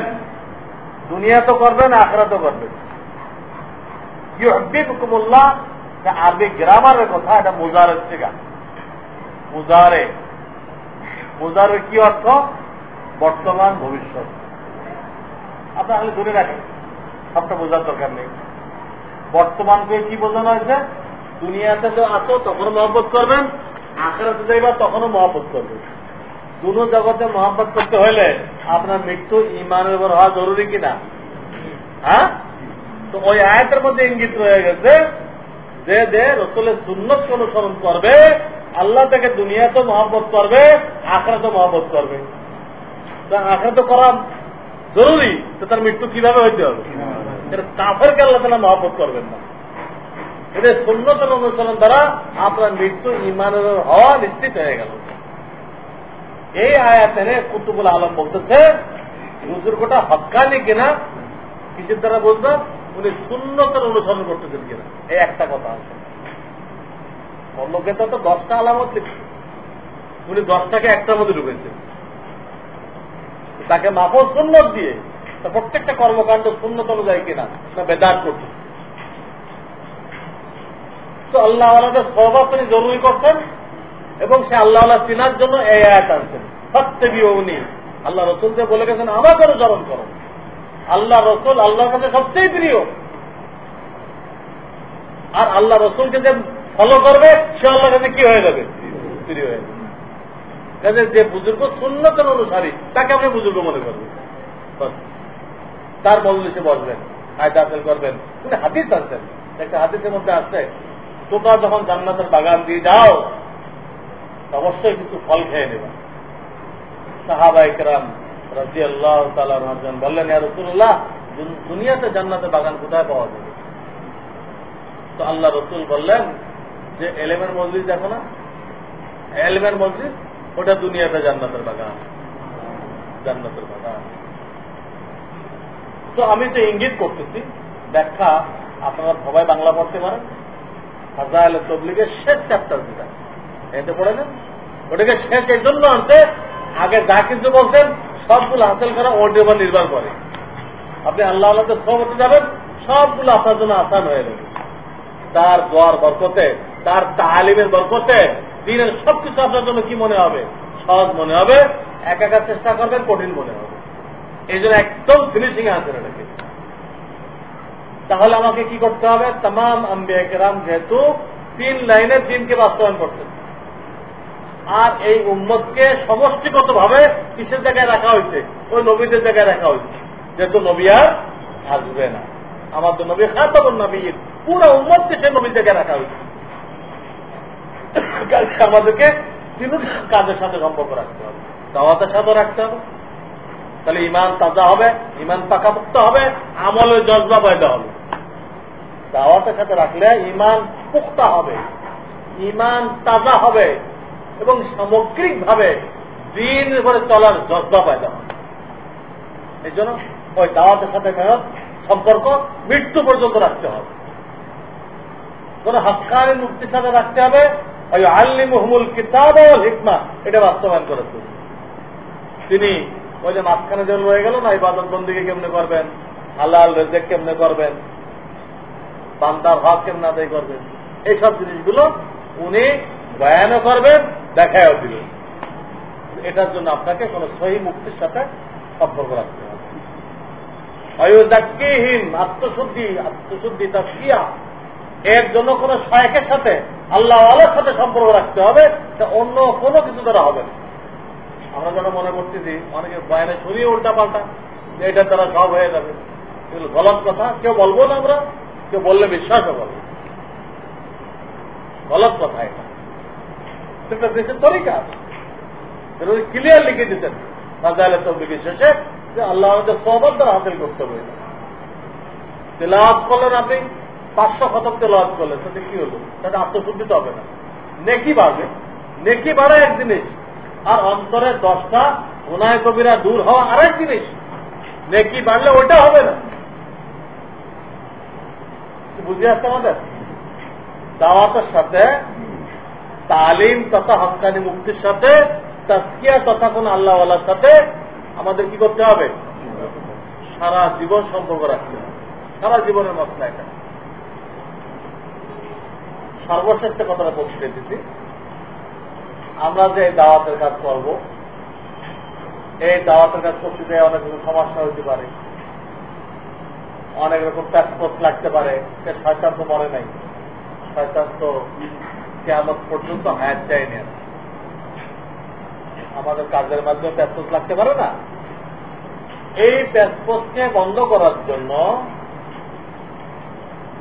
দুনিয়া তো করবেন আখরা তো করবেন হুকুমুল্লাহ আরবি গ্রামারের কথা, এটা মুজারের থেকে। মুজারে। মুজারের কি অর্থ? বর্তমান, ভবিষ্যৎ। আপনার তাহলে ধরে রাখেন সবটা বোঝার দরকার নেই। বর্তমানকে কি বোঝানো হয়েছে? দুনিয়াতে তো আছো, তখনও মহব্বত করবেন আখড়াতে যাইবা, তখনও মহব্বত করবেন। দুনো জগতে মহব্বত করতে হলে আপনার মৃত্যু ইমানের উপর হওয়া জরুরি কিনা? হ্যাঁ? তো ওই আয়তের মধ্যে ইঙ্গিত রয়ে গেছে যে যে রসুলের সুন্নত অনুসরণ করবে, আল্লাহ থেকে দুনিয়াতে মহব্বত করবে আখড়াতে মহব্বত করবে। আখড়া তো করা জরুরি, তো তার মৃত্যু কীভাবে হইতে হবে? এটা কাফেরকে আল্লাহ তালা মহব্বত করবেন না। এটা সুন্নত অনুসরণ দ্বারা আপনার মৃত্যু ইমানের হওয়া নিশ্চিত হয়ে গেল। এই আয়াতের কুতুবুল আলম বলতেছে বুজুর্গটা হকানি কিনা? কিসের দ্বারা বলতো? উনি শূন্যতার অনুসরণ করতেছেন কিনা। এই একটা কথা আছে। অন্যকে তো দশটা আলামত লিখছে উনি দশটাকে একটার মধ্যে ঢুকেছেন। তাকে মাফজ সুন্নত দিয়ে প্রত্যেকটা কর্মকাণ্ড শূন্যত অনুযায়ী কিনা না বেদাত করছে। তো আল্লাহ আলাদের সহবাস জরুরি করছেন। এবং সে আল্লাহ আল্লাহ চিনার জন্য এই আয়াত আনছেন। সত্যি উনি। আল্লাহ রসুলকে বলে গেছেন আমাকে অনুসরণ করো। আল্লাহ রসুল আল্লাহর কাছে সবচেয়ে প্রিয়। আর আল্লাহ রসুলকে যে ফলো করবে, সে আল্লাহর কাছে কি হয়ে যাবে? প্রিয় হয়ে যাবে। যে বুজুর্গ শূন্যতন অনুসারী, তাকে আপনি বুজুর্গ মনে করবেন। তার মজলিসে বসবেন আয় দাখিল করবেন। হাতিস আনছেন। একটা হাতিসের মধ্যে আসছে তোমরা যখন জান্নাতের বাগান দিয়ে যাও অবশ্যই কিছু ফল খেয়ে নেবেন সাহাবা ইকরাম রাজি আল্লাহ তালন বললেন, ইয়া রসুল্লাহ দুনিয়াতে জান্নাতের বাগান কোথায় পাওয়া যাবে? তো আল্লাহ রসুল বললেন যে, এলেমের মসজিদ দেখো না? এলেমের মসজিদ, ওটা দুনিয়াতে জান্নাতের বাগান। জান্নাতের বাগান। তো আমি তো ইঙ্গিত করতেছি, ব্যাখ্যা আপনারা সবাই বাংলা পড়তে পারেন। হাজার তবলিগের শেষ চ্যাপ্টার যেটা। এতে পড়ে নেন। ওটাকে শেষ এর জন্য আনতে আগে যা কিছু বলছেন, সবগুলো হাসিল করা ওর উপর নির্ভর করে। আপনি আল্লাহ আল্লাহকে সহমতে যাবেন, সবগুলো আপনার জন্য আসান হয়ে যাবে। তার দোয়ার বরকতে, তার তালিমের বরকতে, দিনের সবকিছু আপনার জন্য কি মনে হবে? সহজ মনে হবে একা একা চেষ্টা করবেন, কঠিন মনে হবে। এই জন্য একদম ফিনিশিং আছে এটাকে তাহলে আমাকে কি করতে হবে? তাম আম্বিয়াকেরাম যেহেতু তিন লাইনে দিনকে বাস্তবায়ন করতেন। আর এই উম্মতকে সমষ্টিগত ভাবে কিসের জায়গায় রাখা হয়েছে? ওই নবীদের জায়গায় রাখা হয়েছে। যেহেতু নবী আর আসবে না। আমার তো নবী খাতাবন নবী পুরো উম্মতকে সে নবীর জায়গায় রাখা হয়েছে। আমাদেরকে তিন কাজের সাথে সম্পর্ক রাখতে হবে। দাওয়াতের সাথে রাখতে হবে। তাহলে ইমান তাজা হবে ইমান পাকাপোক্ত হবে আমলের জজবা পয়দা হবে। দাওয়াতের সাথে রাখলে ইমান পুক্তা হবে। ইমান তাজা হবে। এবং সামগ্রিক ভাবে দিন করে চলার জজবা পয়দা হবে এই জন্য ওই দাওয়াতের সাথে মেহনত সম্পর্ক মৃত্যু পর্যন্ত রাখতে হবে। কোন হাক্কানি মুক্তির সাথে রাখতে হবে। ওই আল্লি মহমুল কিতাব হিকমা, এটা বাস্তবায়ন করেছে তিনি ওই যে মাঝখানে যেন রয়ে গেল না ইবাদত বন্দীকে কেমনে করবেন? হালাল রেজেক কেমনে করবেন? বান্দার হক কেমনে আদায় করবেন? এইসব জিনিসগুলো উনি বয়ানও করবেন দেখাও দিলেন এটার জন্য আপনাকে কোন সহি মুক্তির সাথে সম্পর্ক রাখতে হবে। অয়োজাকিহীন আত্মশুদ্ধি আত্মশুদ্ধি তাফিয়া এর জন্য কোন শায়কের সাথে, আল্লাহ আল্লাহর সাথে সম্পর্ক রাখতে হবে অন্য কোনো কিছু দ্বারা হবে না। আমরা যেন মনে করতেছি, অনেকে বয়ানে শুনিয়ে উল্টা পাল্টা যে এটার দ্বারা সব হয়ে যাবে। এগুলো গলত কথা, কেউ বলব না আমরা, কেউ বললে বিশ্বাসও করব গলত কথা এটা। সেটা দেশের তরিকা আছে। ক্লিয়ার লিখে দিতেন ফাজাইলে তবলিকে শেষে যে আল্লাহ আমাদের সহবত দ্বারা হাসিল করতে হবে। তেলাওয়াত করলেন আপনি, পাঁচশো শতক তেলাওয়াত করলেন, সেটা কি হলো? সেটা আত্মশুদ্ধি তো হবে না। নেকি বাড়বে। নেকি বাড়ে এক জিনিস, আর অন্তরের দশটা গুনায় কবিরা দূর হওয়া আরেক জিনিস। নেকি বাড়লে ওইটা হবে না। বুঝে আসছে আমাদের? দাওয়াতের সাথে তালিম তথা হকানি মুক্তির সাথে তাস্কিয়া তথা কোন আল্লাহওয়ালার সাথে আমাদের কি করতে হবে? সারা জীবন সম্পর্ক রাখতে হবে। সারা জীবনের মশলা এটা। সর্বশ্রেষ্ঠ কথাটা পৌঁছে দিচ্ছি আমরা যে দাওয়াতের কাজ করব, এই দাওয়াতের কাজ করতে গিয়ে অনেক সমস্যা হতে পারে। অনেক রকম প্যাসপোর্ট লাগতে পারে। সে শয়তান তো মরে নাই। শয়তান তো কেমন পর্যন্ত হায়াত চায়নি আমাদের কাজের মাধ্যমে প্যাসপোর্ট লাগতে পারে না। এই প্যাসপোর্টকে বন্ধ করার জন্য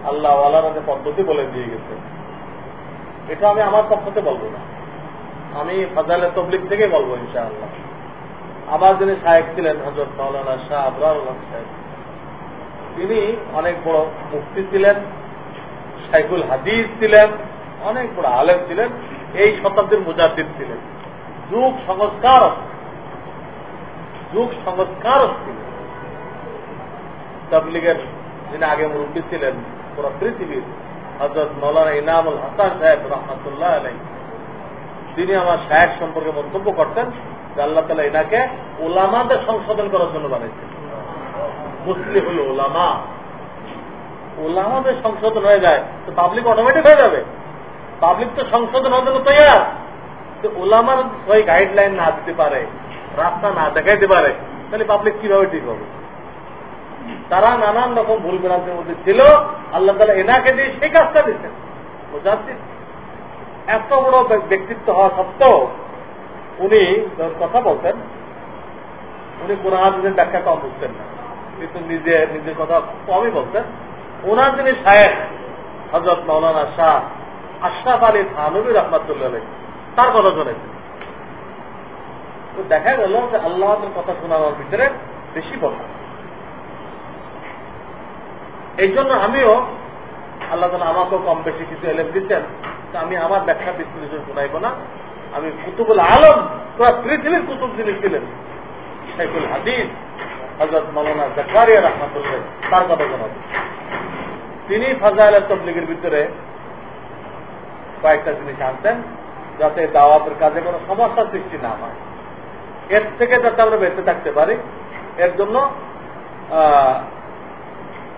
আল্লাহ আল্লাহ পদ্ধতি বলে দিয়ে গেছে। এটা আমি আমার পক্ষতে বলব না। আমি ফাজালে তবলিক থেকে বলব ইনশাআল্লাহ। আমার যিনি সাহেব ছিলেন হজরত মৌলানা শাহ আবরার সাহেব, তিনি অনেক বড় মুক্তি ছিলেন সাইকুল হাদিস ছিলেন অনেক বড় আলেম ছিলেন, এই শতাব্দীর মুজাদ্দিদ ছিলেন। যুগ সংস্কার যুগ সংস্কার ছিলেন তবলিগের যিনি আগে মুরব্বী ছিলেন, পুরো পৃথিবীর হজরত মৌলানা ইনামুল হাসান সাহেব রহমতুল্লাহ আলাই তিনি আমার সাহেব সম্পর্কে মন্তব্য করতেন যে আল্লাহ তালা এনাকে ওলামাদের সংশোধন করার জন্য বানিয়েছেন। মুসলিম হল ওলামা ওলামাদের সংশোধন হয়ে যায়, তো পাবলিক অটোমেটিক হয়ে যাবে। পাবলিক তো সংশোধন হওয়ার জন্য তৈয়ার। ওলামার ওই গাইডলাইন না দিতে পারে, রাস্তা না দেখাইতে পারে, তাহলে পাবলিক কীভাবে ঠিক হবে? তারা নানান রকম ভুল বিরাজের মধ্যে ছিল, আল্লাহ তালা এনাকে দিয়ে সেই কাজটা দিচ্ছেন এত বড় ব্যক্তিত্ব হওয়া সত্ত্বেও উনি কথা বলতেন, উনি কোরআন ব্যাখ্যা কম বুঝতেন না। কিন্তু নিজে, নিজের কথা কমই বলতেন। ওনার যিনি সাহেব হজরত মৌলানা শাহ আশরাফ আলী থানবী রহমাতুল্লাহ তার কথা শুনেছেন তো দেখা গেল যে আল্লাহদের কথা শোনানোর ভিতরে বেশি কথা। এই জন্য আমিও আল্লাহ তালা আমাকেও কম বেশি কিছু এলেম দিচ্ছেন। আমি আমার ব্যাখ্যা বিশ্লেষণ শোনাইব না। আমি কুতুবুল আলম পুরা পৃথিবীর কুতুব যিনি ছিলেন শেখুল হাদিস হজরত মৌলানা জাকারিয়া রহমাতুল্লাহ তার কথা শোনাব। তিনি ফাজাইল তবলিগের ভিতরে কয়েকটা জিনিস আনতেন যাতে দাওয়াতের কাজে কোনো সমস্যা সৃষ্টি না হয়। এর থেকে যাতে আমরা বেঁচে থাকতে পারি, এর জন্য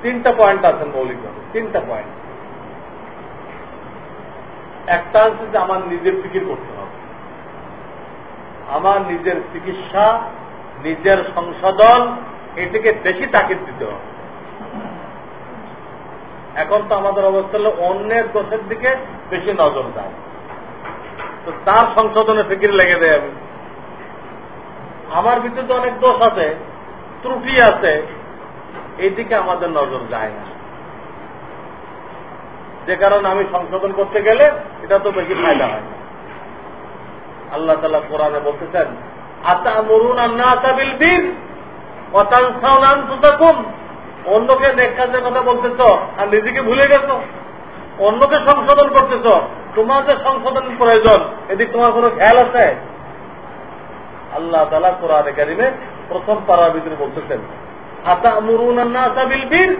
তিনটা পয়েন্ট আছেন মৌলিকভাবে, তিনটা পয়েন্ট একটা হচ্ছে যে আমার নিজের ফিকির করতে হবে। আমার নিজের চিকিৎসা, নিজের সংশোধন, এটিকে বেশি তাকিদ দিতে হবে। এখন তো আমাদের অবস্থা হলো অন্যের দোষের দিকে বেশি নজর দেয়। তো তার সংশোধনে ফিকির লেগে দেয় আমি। আমার ভিতরে তো অনেক দোষ আছে, ত্রুটি আছে, এইদিকে আমাদের নজর যায় না। যে কারণে আমি সংশোধন করতে গেলে এটা তো বেশি ফায়দা হয়। আল্লাহ তালা কোরআনে বলতেছেন আতা মরুন আন্না আসাবিল বীর অতাংসাউন সুতাকুম অন্যকে নেক কাজের কথা বলতেছ আর নিজেকে ভুলে গেছ? অন্যকে সংশোধন করতেছ? তোমার যে সংশোধন প্রয়োজন, এদিক তোমার কোনো খেয়াল আছে? আল্লাহ তালা কোরআন কারিমে প্রথম পাড়ার ভিতরে বলতেছেন আতা মরুন আন্না আসাবিল বীর?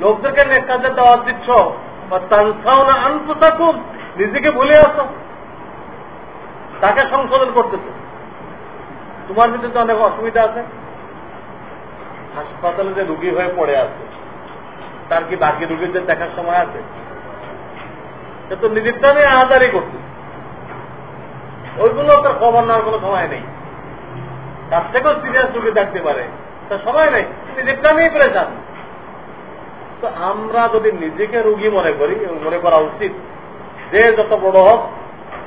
লোকদেরকে নেক কাজের দাওয়াত দিচ্ছ বা তানসাউনা আনফুসাকুম, নিজেকে ভুলে আসো তাকে সংশোধন করতেছ। তোমার ভিতরে তো অনেক অসুবিধা আছে। হাসপাতালে যে রুগী হয়ে পড়ে আছে, তার কি বাকি রুগীদের দেখার সময় আছে? সে তো নিজেরটা নিয়ে আহাদারি করছে। ওইগুলো তার খবর নেওয়ার কোনো সময় নেই। তার থেকেও সিরিয়াস রুগী থাকতে পারে। তার সময় নেই। নিজেরটা নিয়ে পড়েছেন তো আমরা যদি নিজেকে রুগী মনে করি মনে করা উচিত যে যত বড় হোক,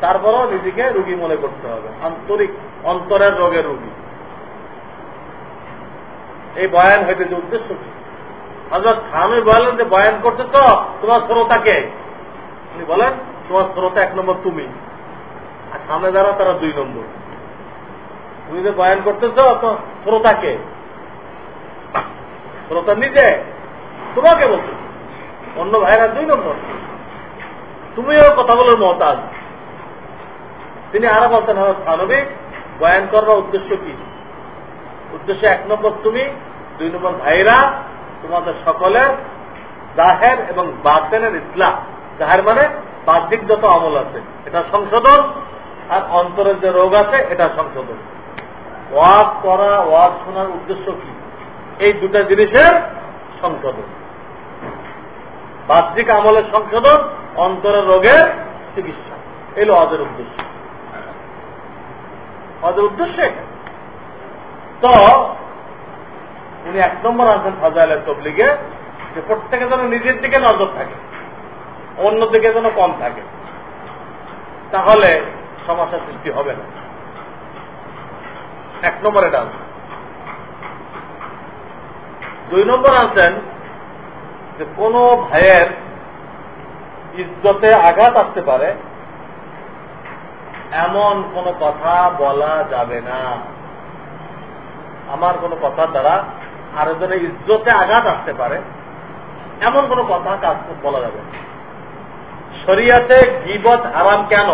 তারপরও নিজেকে রুগী মনে করতে হবে। আন্তরিক, অন্তরের রোগের রুগী। এই বয়ান হইতে যে উদ্দেশ্য কি? হজরত স্বামী বলেন যে বয়ান করতে তো, তোমার শ্রোতাকে। উনি বলেন, তোমার শ্রোতা এক নম্বর তুমি। আর সামনে যারা তারা দুই নম্বর। তুমি যে বয়ান করতেছ, তো শ্রোতাকে। শ্রোতা নিজে, তোমাকে বলছো। অন্য ভাইরা দুই নম্বর। তুমিও কথা বলার মহতাজ। তিনি আরও বলতেন স্বাভাবিক বয়ান করবার উদ্দেশ্য কি? উদ্দেশ্য এক নম্বর তুমি, দুই নম্বর ভাইরা, তোমাদের সকলের জাহের এবং বাতেনের ইসলাম। জাহের মানে বাহ্যিক যত আমল আছে, এটা সংশোধন, আর অন্তরের যে রোগ আছে, এটা সংশোধন। ওয়াজ করা ওয়াক শোনার উদ্দেশ্য কি? এই দুটা জিনিসের সংশোধন। বাহ্যিক আমলের সংশোধন, অন্তরের রোগের চিকিৎসা। এলো ওয়াজের উদ্দেশ্য। ওয়াজের উদ্দেশ্য তো উনি এক নম্বর আছেন ফাজাইলের তবলিগে, যে প্রত্যেকে যেন নিজের দিকে নজর থাকে অন্য দিকে যেন কম থাকে। তাহলে সমস্যা সৃষ্টি হবে না। এক নম্বর এটা দুই নম্বর আছেন যে কোন ভাইয়ের ইজ্জতে আঘাত আসতে পারে, এমন কোন কথা বলা যাবে না। আমার কোন কথার দ্বারা আরেকজনের ইজ্জতে আঘাত আসতে পারে, এমন কোন কথা কাজ বলা যাবে শরিয়াতে গিবত হারাম কেন?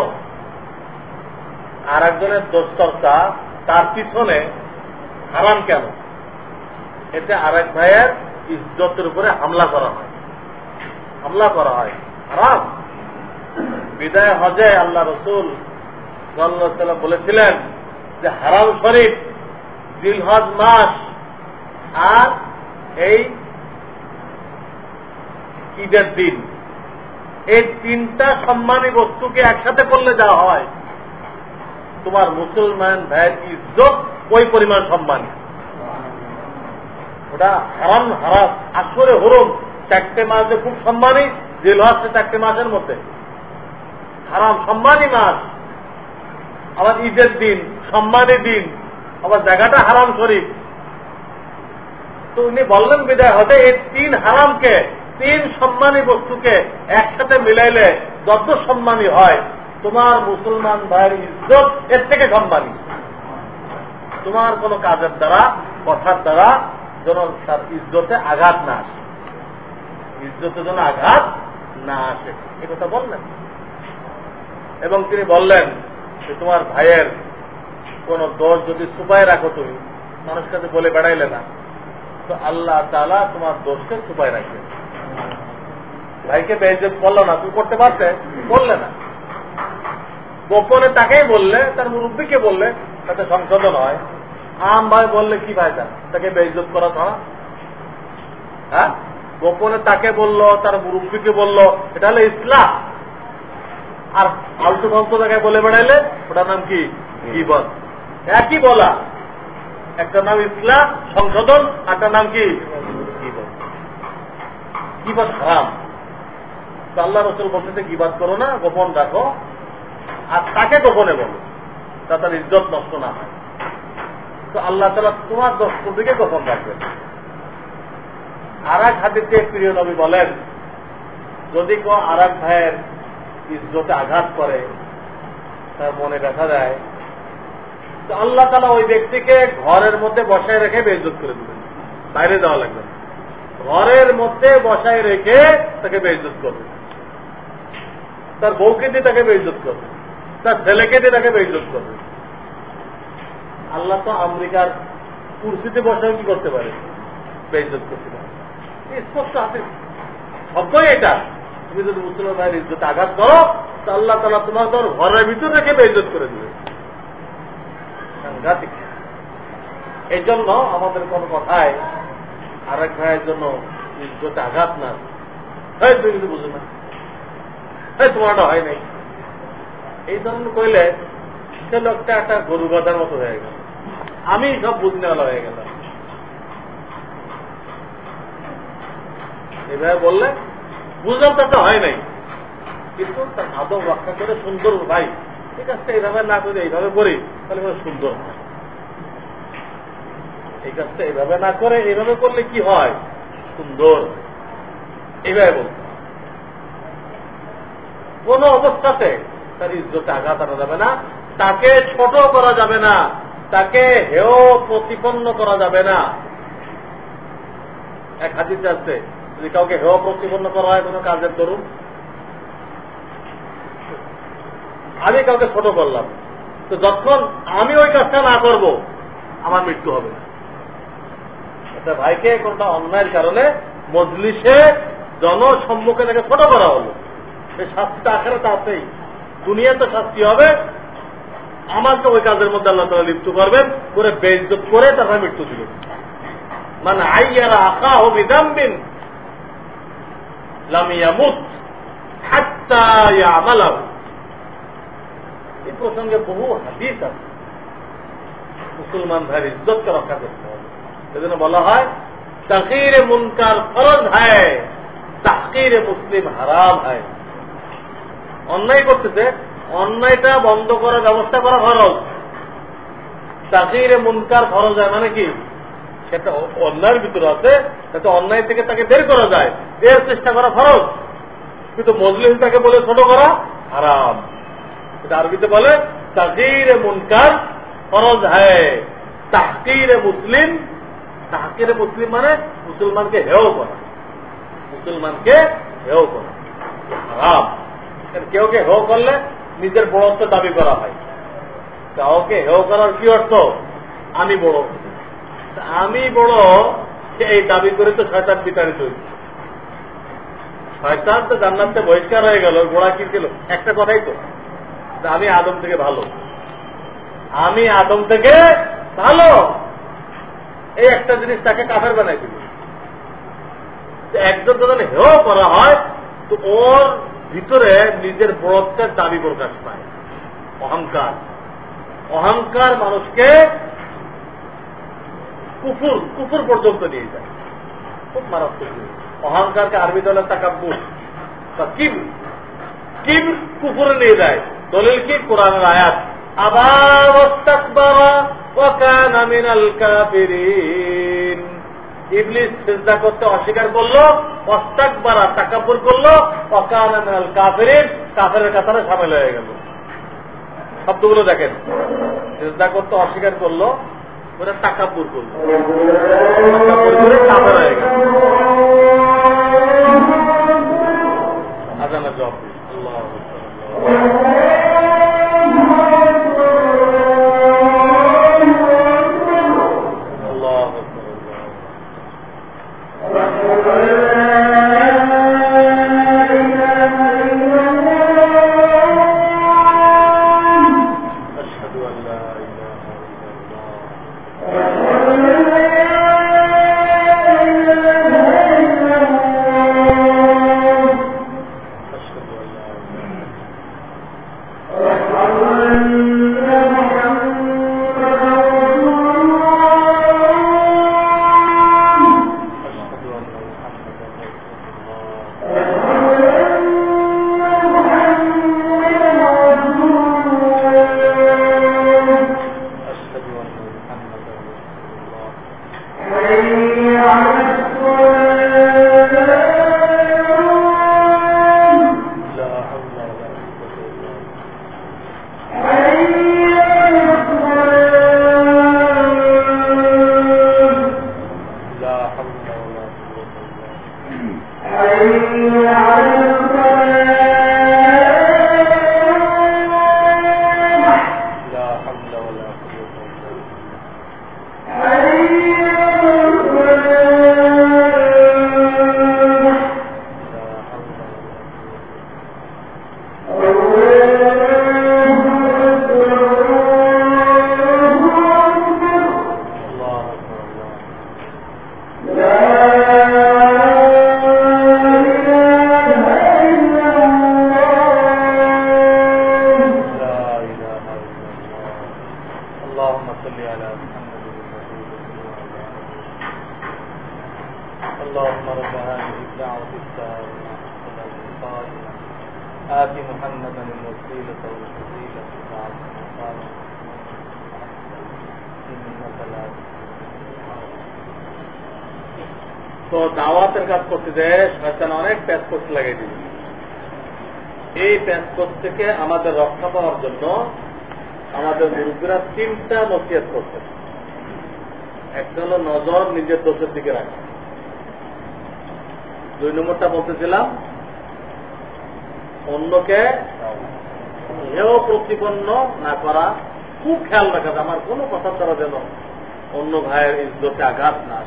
আর একজনের দোস্তরতা তার পিছনে হারাম কেন? এতে আরেক ভাইয়ের ইজ্জতের উপরে হামলা করা হয়। হামলা করা হয়। হারাম। বিদায় হজে আল্লাহ রসুল বলেছিলেন যে হারাম শরীফ দিলহজ মাস আর এই ঈদের দিন। এই তিনটা সম্মানী বস্তুকে একসাথে করলে যা হয়, তোমার মুসলমান ভাইয়ের ইজ্জত ওই পরিমাণ সম্মানী। ওটা হারাম হারাম, আসরে হরম। চারটে মাসে খুব সম্মানী, জেল হচ্ছে চারটে মাসের মধ্যে। হারাম, সম্মানী মাস আবার ঈদের দিন, সম্মানী দিন। আবার জায়গাটা হারাম শরীফ। তো উনি বললেন, বিদায় হতে এই তিন হারামকে, তিন সম্মানী বস্তুকে একসাথে মিলাইলে যত সম্মানী হয়, তোমার মুসলমান ভাইয়ের ইজ্জত এর থেকে সম্মানী তোমার কোন কাজের দ্বারা, কথার দ্বারা যেন তার ইজ্জতে আঘাত না আসে। ইজ্জতে যেন আঘাত না আসে। এ কথা বললেন। এবং তিনি বললেন যে তোমার ভাইয়ের কোন দোষ যদি সুপায় রাখো তুমি মানুষ কাছে বলে বেড়াইলে না। তো আল্লাহ তালা তোমার দোষকে সুপায় রাখবে ভাইকে বেজত করল না তুমি করতে পারতে? বললে না। গোপনে তাকেই বললে তার মুরব্বীকে বললে তাতে সংশোধন হয়। আম ভাই বললে কি ফায়দা তাকে বেইজত করা হ্যাঁ? গোপনে তাকে বলল তার মুরব্বীকে বলল এটা হলো ইসলাম। আর ফালতু ফালতু জায়গায় বলে বেড়াইলে ওটার নাম কি? গিবত। একই বলা। একটা নাম ইসলাম সংশোধন একটা নাম কি? হারাম আল্লাহ রসুল বলতে গিবাদ করো না গোপন রাখো আর তাকে গোপনে বলো তা তার ইজ্জত নষ্ট না হয়। তো আল্লাহ তালা তোমার দোষ দিকে গোপন রাখবেন? আর এক হাতিতে প্রিয় নবী বলেন যদি কেউ আর এক ভাইয়ের ইজ্জতে আঘাত করে তার মনে দেখা দেয় আল্লাহ তালা ওই ব্যক্তিকে ঘরের মধ্যে বসায় রেখে বেইজত করে দেবেন। বাইরে যাওয়া লাগবে ঘরের মধ্যে বসায় রেখে তাকে বেইজত করবে। তার বউকে দিয়ে তাকে বেইজত করবে। তার ছেলেকে দিয়ে তাকে বেইজত করবে। আল্লাহ তো আমেরিকার কুর্সিতে বসায় কি করতে পারে? বেজত করতে পারে। স্পষ্ট হাতে। শব্দই এটা। তুমি যদি মুসলমান ভাইয়ের ইজ্জত আঘাত করো, তো আল্লাহ তালা তোমার তোর ঘরের ভিতর রেখে বেজত করে দেবে। সাংঘাতিক এই জন্য আমাদের কোন কথায় আরেক ভাইয়ের জন্য আঘাত না। হয় তুমি কিন্তু বুঝো না। তোমারটা হয় নাই। এই ধরনের কইলে সে লোকটা একটা গরু গাদার মতো হয়ে গেল। আমি সব বুঝনে ভালো হয়ে গেলাম। এভাবে বললে বুঝলাম তাতে হয় নাই। কিন্তু তার আদব রক্ষা করে সুন্দর ভাই। এই কাজটা এইভাবে না করে এইভাবে করি তাহলে সুন্দর হয় এই কাজটা এইভাবে না করে এইভাবে করলে কি হয়? সুন্দর। এইভাবে বলতে কোন অবস্থাতে তার ইজ্জতে আঘাত আনা যাবে না, তাকে ছোট করা যাবে না, তাকে হেয় প্রতিপন্ন করা যাবে না। এক হাতিতে আছে, যদি কাউকে হেও প্রতিপন্ন করা হয় কোনো কাজের দরুন আমি কাউকে ছোট করলাম। তো যখন আমি ওই কাজটা না করব, আমার মৃত্যু হবে না। একটা ভাইকে কোনটা অন্যায়ের কারণে মজলিসে জনসম্মুখে তাকে ছোট করা হলো। সে শাস্তিটা আকারে তাতেই দুনিয়াতে শাস্তি হবে। আমাকে ওই কাজের মধ্যে আল্লাহ তালা লিপ্ত করবেন, করে বেজত করে তারপর মৃত্যু দিবেন। মানে আইয়ারা আকা হোক ইদাম্বিন লামিয়ামুত হাত্তা আমালাহ এই প্রসঙ্গে বহু হাদিস আছে। মুসলমান ভাইয়ের ইজ্জতকে রক্ষা করতে হবে। সেজন্য বলা হয়, তাকির মুনকার ফরজ হয়, তাকির মুসলিম হারাম হয়। অন্যায় করতেছে, অন্যায়টা বন্ধ করার ব্যবস্থা করা ফরজ। তাকির মুনকার ফরজ হয় মানে কি? সেটা অন্যায়ের ভিতরে আছে যাতে অন্যায় থেকে তাকে বের করা যায়। এর চেষ্টা করা ফরজ। কিন্তু মজলিস তাকে বলে ছোট করা হারাম। আরবিতে বলে তাকির মুনকার ফরজ হয়। তাহকির মুসলিম তাহকির মুসলিম মানে মুসলমানকে হেও করা। মুসলমানকে হেও করা। হারাম। কেউকে হেও করলে নিজের বড়ত্ব দাবি করা হয়। কাউকে হেও করার কি অর্থ? আমি বড়। আমি বড় এই দাবি করে তো ছয় শয়তান বিতাড়িত হয়েছে শয়তান তো জান্নাতে বহিষ্কার হয়ে গেল, গোড়া কি ছিল? একটা কথাই তো। আমি আদম থেকে ভালো। আমি আদম থেকে ভালো। এই একটা জিনিস তাকে কাফের বানাই দিল। একজন যখন হেও করা হয়, তো ওর ভিতরে নিজের বড়ত্বের দাবি প্রকাশ পায়। অহংকার। অহংকার মানুষকে কুকুর কুকুর পর্যন্ত নিয়ে যায়। খুব মারাত্মক অহংকারকে আরবি দলের তাকাব্বুর। বা কিম? কিম কুকুরে নিয়ে যায়। দলিল কি কোরআনের আয়াত। ইবলিস চিন্তা করতে অস্বীকার করল অস্তাক বারা তাকাব্বর করল অকান কাফেরিন কাফের কাতারে সামিল হয়ে গেল। শব্দগুলো দেখেন। চিন্তা করতে অস্বীকার করল, ওরা তাকাব্বুর করল। কাফের হয়ে গেল। আজানা জব আল্লাহ একটা হলো নজর নিজের দোষের দিকে রাখা। দুই নম্বরটা বলতেছিলাম, অন্যকে হেয় প্রতিপন্ন না করা, খুব খেয়াল রাখা, আমার কোনো কথা দ্বারা যেন অন্য ভাইয়ের ইজ্জতে আঘাত না।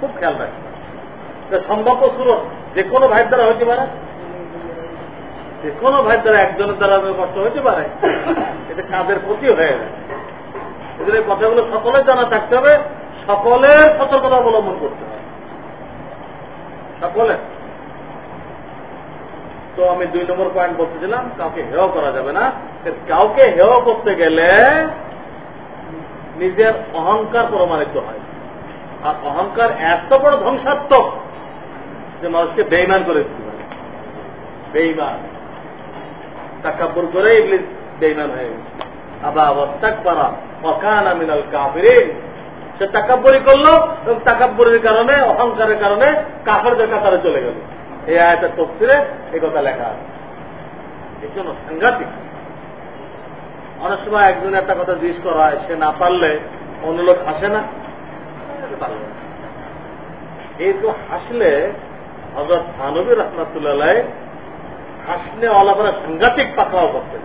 খুব খেয়াল রাখা। সম্ভাব্য সুরত, যে কোনো ভাইয়ের দ্বারা হইতে পারে। যে কোনো ভাইয়ের দ্বারা একজনের দ্বারা কষ্ট হইতে পারে, এটা কাজের ক্ষতি হয়ে যায়। এদের কথাগুলো সকলের জানা থাকতে হবে। সকলের সতর্কতা অবলম্বন করতে হবে সকলের। তো আমি দুই নম্বর পয়েন্ট বলতেছিলাম, কাউকে হেয় করা যাবে না। কাউকে হেয় করতে গেলে নিজের অহংকার প্রমাণিত হয়। আর অহংকার এত বড় ধ্বংসাত্মক যে মানুষকে বেইমান করে দিতে পারে। বেইমান তাকাব্বর করে ইংলিশ বেইমান হয়ে গেছে। আবার অবস্থাক করা অকান আমিনাল কাফিরিন। সে তাকাব্বরি করল এবং তাকাব্বরের কারণে, অহংকারের কারণে কাফেরদের কাতারে চলে গেল। এই আয়তের তফসিরে এই কথা লেখা আছে। এই জন্য সাংঘাতিক। অনেক সময় একজন একটা কথা জিজ্ঞেস করা হয়, সে না পারলে অন্য লোক হাসে না? এই তো হাসলে হজরত মানবী রহমাতুল্লাহ হাসলে অলাপরা সাংঘাতিক পাকড়াও করতেন।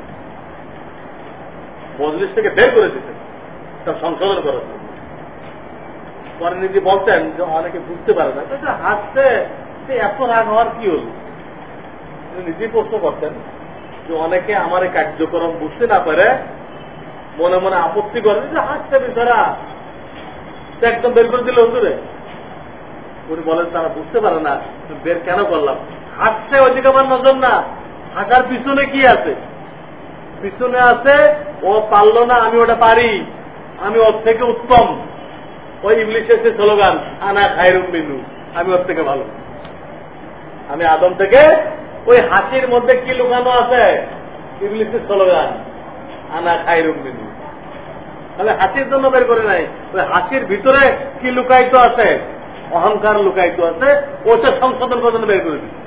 মজলিস থেকে বের করে দিতেন। তার সংশোধন করার জন্য। পরে নিজে বলতেন যে অনেকে বুঝতে পারে না তো হাসতে এত রাগ হওয়ার কি হল? নিজেই প্রশ্ন করতেন যে অনেকে আমার এই কার্যক্রম বুঝতে না পারে, মনে মনে আপত্তি করে যে হাসতে বিচারা একদম বের করে দিল হুজুরে। উনি বলেন, তারা বুঝতে পারে না বের কেন করলাম? হাসছে ওইদিকে আমার নজর না, হাসার পিছনে কি আছে? পিছনে আছে, ও পারল না, আমি ওটা পারি, আমি ওর থেকে উত্তম। ওই ইংলিশের সে স্লোগান, আনা খাইরুম বিনু আমি ওর থেকে ভালো। আমি আদম থেকে ওই হাসির মধ্যে কি লুকানো আছে? ইংলিশের স্লোগান, আনা খাইরুম বিনু তাহলে হাসির জন্য বের করে নাই। ওই হাসির ভিতরে কি লুকায়িত আছে? অহংকার লুকায়িত আছে। ওটা সংশোধন জন্য বের করে দিচ্ছে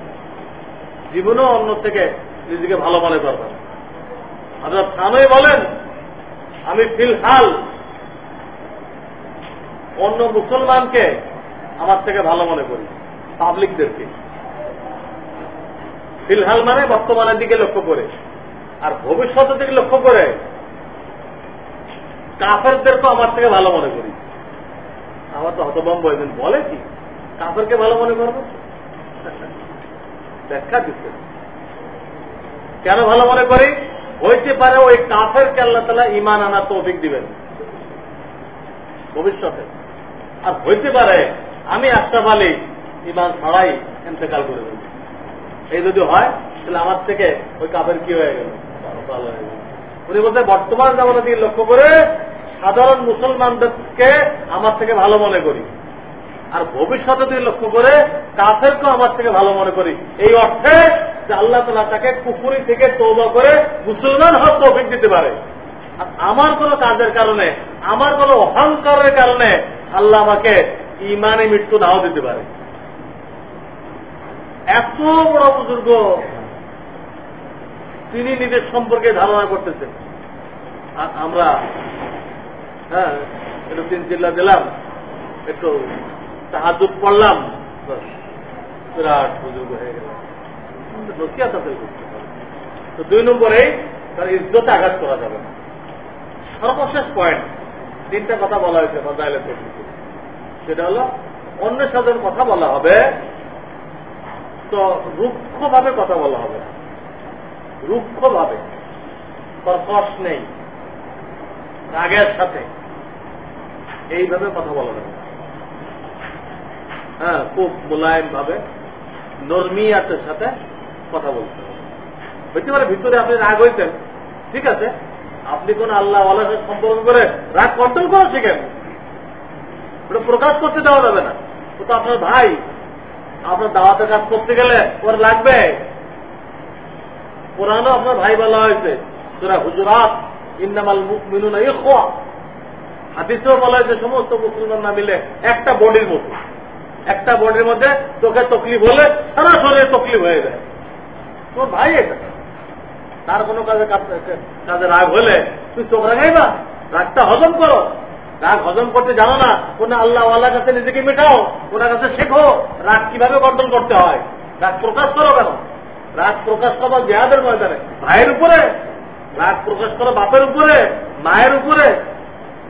জীবনেও অন্য থেকে নিজেকে ভালো মনে করবেন আপনার থানই বলেন, আমি ফিলহাল অন্য মুসলমানকে আমার থেকে ভালো মনে করি পাবলিকদেরকে ফিলহাল মানে বর্তমানের দিকে লক্ষ্য করে। আর ভবিষ্যতের দিকে লক্ষ্য করে, কাফেরদেরকে আমার থেকে ভালো মনে করি। আমার তো হতবম্ব একদিন বলে কি? কাফেরকে ভালো মনে করব ব্যাখ্যা দিচ্ছে। কেন ভালো মনে করি? হইতে পারে ওই কাফেরকে আল্লাহ তালা ইমান আনার তৌফিক দিবেন। ভবিষ্যতে। আর হইতে পারে, আমি আশরাফ আলী ইমান ছাড়াই এতেকাল করে দেব এই যদি হয়, তাহলে আমার থেকে ওই কাপের কি হয়ে গেল? উনি বলতে বর্তমান জামানা দিকে লক্ষ্য করে সাধারণ মুসলমানদেরকে আমার থেকে ভালো মনে করি। আর ভবিষ্যতে দিকে লক্ষ্য করে, কাফেরকেও আমার থেকে ভালো মনে করি। এই অর্থে যে আল্লাহ তালা তাকে কুকুরি থেকে তৌবা করে মুসলমান হওয়ার তৌফিক দিতে পারে। আমার কোন কাজের কারণে, আমার কোন অহংকারের কারণে আল্লাহ আমাকে ইমানে মৃত্যু নাও দিতে পারে। এত বড় বুজুর্গ তিনি নিজের সম্পর্কে ধারণা করতেছেন। আর আমরা হ্যাঁ একটু তিন চিল্লা দিলাম, একটু সাহায্য পড়লাম বিরাট বুজুর্গ হয়ে গেল তো দুই নম্বরে তার ইজ্জতে আঘাত করা যাবে না। সর্বশেষ পয়েন্ট তিনটা কথা বলা হয়েছে মজাইলের প্রকৃতি সেটা হলো অন্যের সাথে কথা বলা হবে, তো রুক্ষভাবে কথা বলা হবে রুক্ষভাবে কর্কশ নেই, রাগের সাথে। এইভাবে কথা বলা যাবে হ্যাঁ খুব মোলায়েম ভাবে নর্মিয়াতের সাথে কথা বলতে হবে। হইতে পারে ভিতরে আপনি রাগ হইতেন, ঠিক আছে আপনি কোন আল্লাহ সম্পর্ক করে রাগ কন্ট্রোল করা শিখেন? ওটা প্রকাশ করতে দেওয়া যাবে না। ও তো আপনার ভাই। আপনার দাওয়াতে কাজ করতে গেলে ওর লাগবে। কোরআনও আপনার ভাই বলা হয়েছে। তোরা হুজুরাত, ইন্নামাল মিনুনা ইখওয়া। হাদিসেও বলা হয়েছে, সমস্ত মুসলমান না মিলে একটা বডির মতো একটা বডির মধ্যে চোখে তকলিফ হলে সারা শরীরে তকলিফ হয়ে যায়। তোর ভাই এটা। তার কোনো কাজে কাজে রাগ হলে তুই চোখ রাগাইবা রাগটা হজম করো। রাগ হজম করতে জানো না, কোন আল্লাহ আল্লাহ কাছে নিজেকে মেটাও ওনার কাছে শেখো, রাগ কীভাবে কন্ট্রোল করতে হয়? রাগ প্রকাশ করো কেন? রাগ প্রকাশ করো জেহাদের ময়দানে, ভাইয়ের উপরে। রাগ প্রকাশ করো বাপের উপরে, মায়ের উপরে।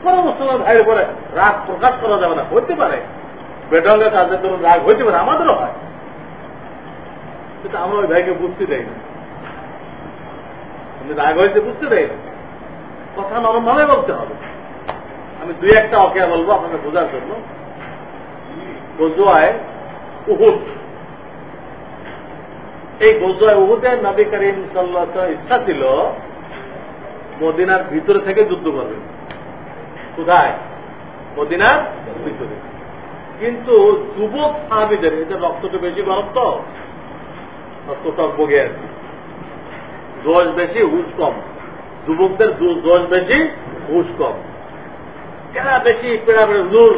কোন মুসলমান ভাইয়ের উপরে রাগ প্রকাশ করা যাবে না, হইতে পারে। বেডঙ্গে তাদের ধরুন রাগ হইতে পারে, আমাদেরও হয়। কিন্তু আমরা ওই ভাইকে বুঝতে দেয় না। কিন্তু রাগ হয়েছে, বুঝতে দেয় না কথা নরম ভাবে বলতে হবে। আমি দুই একটা অকেয়া বলব আপনাকে বোঝার জন্য। গোজোয়ায় উহুদ। এই গোজোয়ায় উহুদের নবী করিম সাল্লাহ ইচ্ছা ছিল মদিনার ভিতরে থেকে যুদ্ধ করবেন কোথায়? মদিনার ভিতরে। কিন্তু যুবক সাহাবিদের, এদের রক্তটা বেশি গরম তো? রক্তটা বগে আর কি। জোশ বেশি, হুশ কম। যুবকদের জোশ বেশি, হুশ কম। এরা বেশি পেড়াপিড়ি, হুজুর,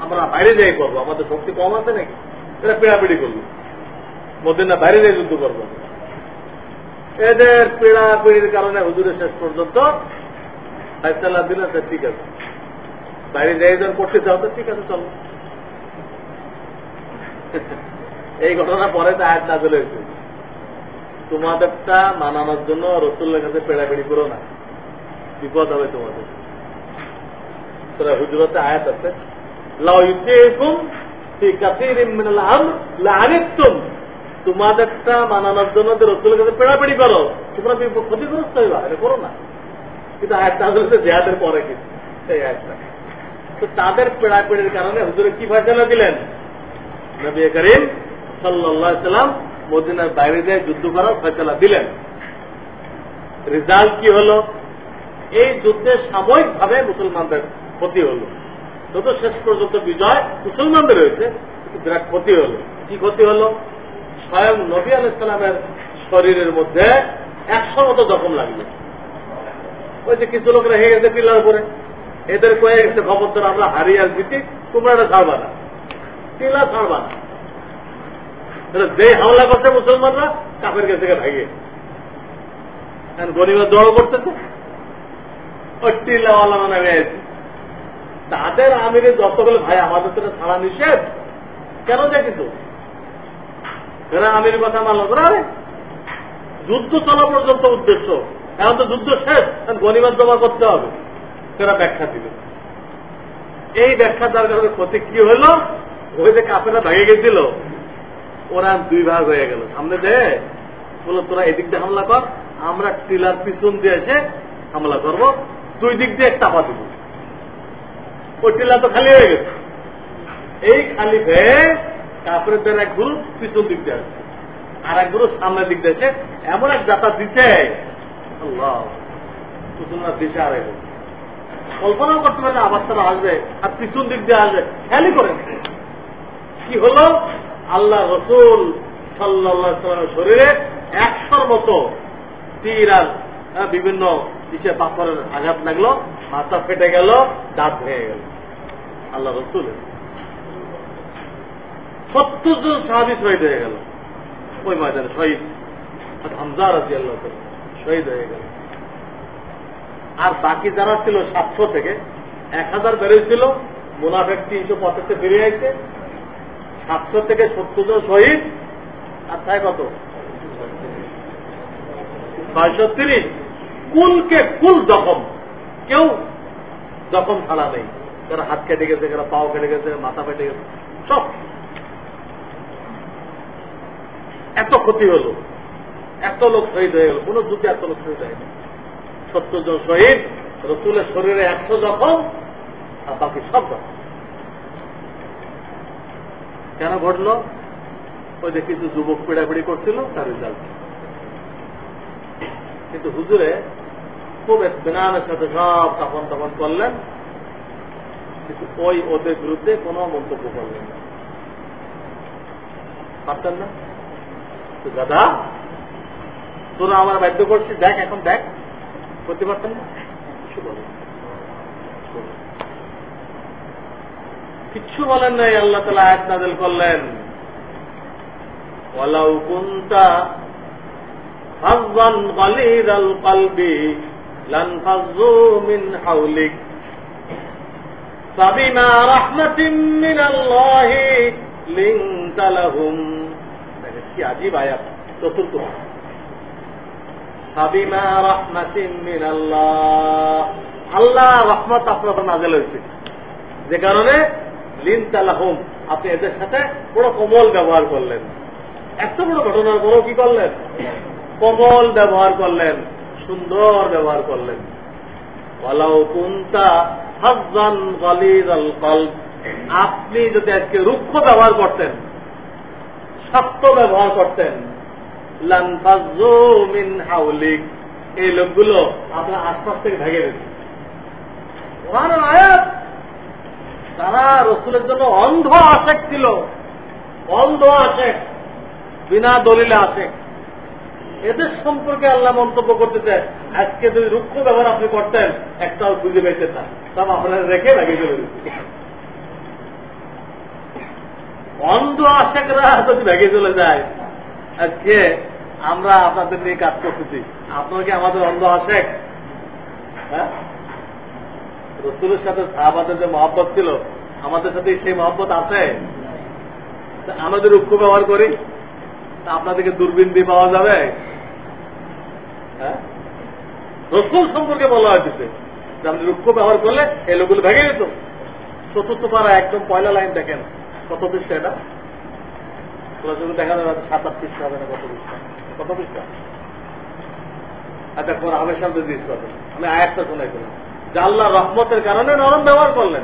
আমরা বাইরে যাই করব, আমাদের শক্তি কম আছে নাকি? এরা পেড়াপিড়ি করব। মদিনা বাইরে যাই যুদ্ধ করব। এদের পেড়াপিড়ির কারণে হুজুরের শেষ পর্যন্ত ফাইসাল্লাহ দিল ঠিক আছে। বাইরে যাই যখন করতে চাও তো ঠিক আছে, চলো। এই ঘটনা পরে তো আয়াত না চলে এসেছে তোমাদেরটা মানানোর জন্য রসুল্লের কাছে পেড়াপিড়ি করো না। বিপদ হবে তোমাদের। হুজুরতে আয়াত আছে তোমাদেরটা মানানোর জন্য রসুলের কাছে পেড়াপিড়ি করো ক্ষতিগ্রস্ত হইবা, এটা করো না। কিন্তু আয়াতটা জেহাদের পরে কিন্তু সেই আয়াতটা। তো তাদের পেড়াপিড়ির কারণে হুজুরে কি ফয়সলা দিলেন? নবী করিম সাল্লাম মদিনার বাইরে যায় যুদ্ধ করার ফয়সলা দিলেন। রেজাল্ট কি হল? এই যুদ্ধে সাময়িকভাবে মুসলমানদের ক্ষতি হল। যত শেষ পর্যন্ত বিজয় মুসলমানদের হয়েছে বিরাট ক্ষতি হল। কি ক্ষতি হল? স্বয়ং নবী আলাইসালামের শরীরের মধ্যে একশো মতো জখম লাগল। ওই যে কিছু লোক রেখে গেছে পিলার উপরে। এদের কয়ে গেছে, খবরদার, আমরা হারিয়ে আর জিতি, তোমরা এটা ছাড়বা না। টিলা ছাড়বা না। যে হামলা করছে মুসলমানরা কাপের কাছে ভাগে গরিবের দৌড় করতেছে। তাদের আমিরে যতগুলো ভাই, আমাদের তো ছাড়া নিষেধ। কেন দেখিত এরা আমির কথা মানল আরে যুদ্ধ চলা পর্যন্ত উদ্দেশ্য। এখন তো যুদ্ধ শেষ। গণিমাত জমা করতে হবে। সেটা ব্যাখ্যা দিল। এই ব্যাখ্যা তার কারণে ক্ষতি কি হলো? ওই যে কাপেরা ভেঙে গেছিল। ওরা দুই ভাগ হয়ে গেল। সামনে দে, বলো তোরা এদিক দিয়ে হামলা কর, আমরা টিলার পিছন দিয়ে এসে হামলা করব, দুই দিক দিয়ে চাপা দিব। ওই টিলা তো খালি হয়ে গেছে। এই খালি হয়ে কাপড়ের এক গ্রুপ পিছন দিক দিয়ে আসছে, আর এক গ্রুপ সামনের দিক দিয়ে এমন এক যাতা দিতে দিশে আর কল্পনাও করতে পারে আবার তারা আসবে, আর পিছন দিক দিয়ে আসবে। খেয়ালই করেন কি হল? আল্লাহ রসুল সাল্লামের শরীরে একশোর মতো তীর আর বিভিন্ন ইসে পাথরের আঘাত লাগল, মাথা ফেটে গেল, দাঁত ভেঙে গেল। আল্লাহ রসুল সত্তর জন সাহাবি শহীদ হয়ে গেল। ওই ময়দানে শহীদ হামজা রাজি আল্লাহ শহীদ হয়ে গেল। আর বাকি যারা ছিল সাতশো থেকে এক হাজার বেরোয়ছিল, মুনাফেক তিনশো পঁচাত্তর বেরিয়ে আছে সাতশো থেকে সত্তর জন শহীদ, আর তাই কত? ছয়শো তিরিশ কুলকে কুল জখম। কেউ জখম ছাড়া নেই। যারা হাত কেটে গেছে, যারা পাও কেটে গেছে, মাথা ফেটে গেছে, সব। এত ক্ষতি হলো। এত লোক শহীদ হয়ে গেল। কোন যুদ্ধে এত লোক শহীদ হয়নি। সত্তর জন শহীদ, রসুলের শরীরে একশো জখম, আর বাকি সব জখম। কেন ঘটল? ওই যে কিছু যুবক পিড়াপিড়ি করছিল, তার রেজাল্ট কিন্তু হুজুরে খুব বিনামের সাথে সব তখন তখন করলেন, কিন্তু ওই ওদের বিরুদ্ধে কোন মন্তব্য করলেন না। পারতেন না? দাদা, তোরা আমার বাধ্য করছিস, দেখ, এখন দেখ। করতে পারতেন না? কিচ্ছু বলেন। কিচ্ছু বলেন নাই, আল্লাহ তালা আয়াত নাজেল করলেন। ওয়ালাউ কুন্তা কালবি লান মিন হাউলিক সাবিনা রাহমাতিন মিন আল্লাহ লিন্ত লাহুম কি আয়াত, চতুর্থ সাবিনা রাহমাতিন মিন আল্লাহ আল্লাহ রহমত আপনার নাজেল হয়েছে যে কারণে আপনি এদের সাথে বড় কোমল ব্যবহার করলেন। এত বড় ঘটনার পরও কি করলেন? কোমল ব্যবহার করলেন, সুন্দর ব্যবহার করলেন। আপনি যদি আজকে রুক্ষ ব্যবহার করতেন, শক্ত ব্যবহার করতেন এই লোকগুলো আপনার আশপাশ থেকে ভেঙে দিত। তারা রসুলের জন্য অন্ধ আশেক ছিল। অন্ধ আশেক, বিনা দলিলে আশেক। এদের সম্পর্কে আল্লাহ মন্তব্য করতে চায় আজকে যদি রুক্ষ ব্যবহার আপনি করতেন, একটাও খুঁজে পেতেন না। সব আপনারা রেখে ভেঙে চলে অন্ধ আশেকরা যদি ভেঙে চলে যায়, আজকে আমরা আপনাদের নিয়ে কাজ করতেছি। আপনার কি আমাদের অন্ধ আশেক? হ্যাঁ? রসুলের সাথে সাহাবাদের যে মহব্বত ছিল, আমাদের সাথে সেই মহব্বত আছে? আমাদের রুক্ষ ব্যবহার করি, তা আপনাদেরকে দূরবীন দিয়ে পাওয়া যাবে? হ্যাঁ? রসুল সম্পর্কে বলা হয়েছে যে আপনি রুক্ষ ব্যবহার করলে এই লোকগুলো ভেঙে যেত চতুর্থ পারা একদম পয়লা লাইন দেখেন, কত পৃষ্ঠা এটা? দেখা যাবে, সাত আট পৃষ্ঠা হবে না, কত পৃষ্ঠা? কত পৃষ্ঠা? আচ্ছা কোন আমের সামনে দিস আমি আয়াতটা শোনাইছিলাম যে আল্লাহ রহমতের কারণে নরম ব্যবহার করলেন।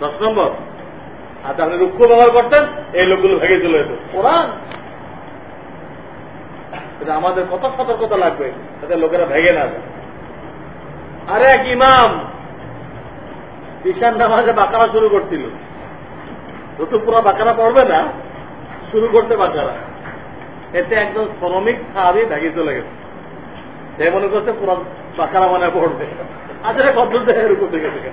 দশ নম্বর। আচ্ছা আপনি রুক্ষ ব্যবহার করতেন এই লোকগুলো ভেঙে চলে যেত। কোরআন? আমাদের কত সতর্কতা লাগবে যাতে লোকেরা ভেঙে না যায়। আরে এক ইমাম ঈশান নামাজে বাকারা শুরু করছিল। নতুন পুরো বাকারা পড়বে না শুরু করতে বাকারা। এতে একজন শ্রমিক সাহাবি ভেঙে চলে গেছে। সে মনে করছে পুরো বাকারা মানে পড়বে। আচ্ছা কত এরকম থেকে থেকে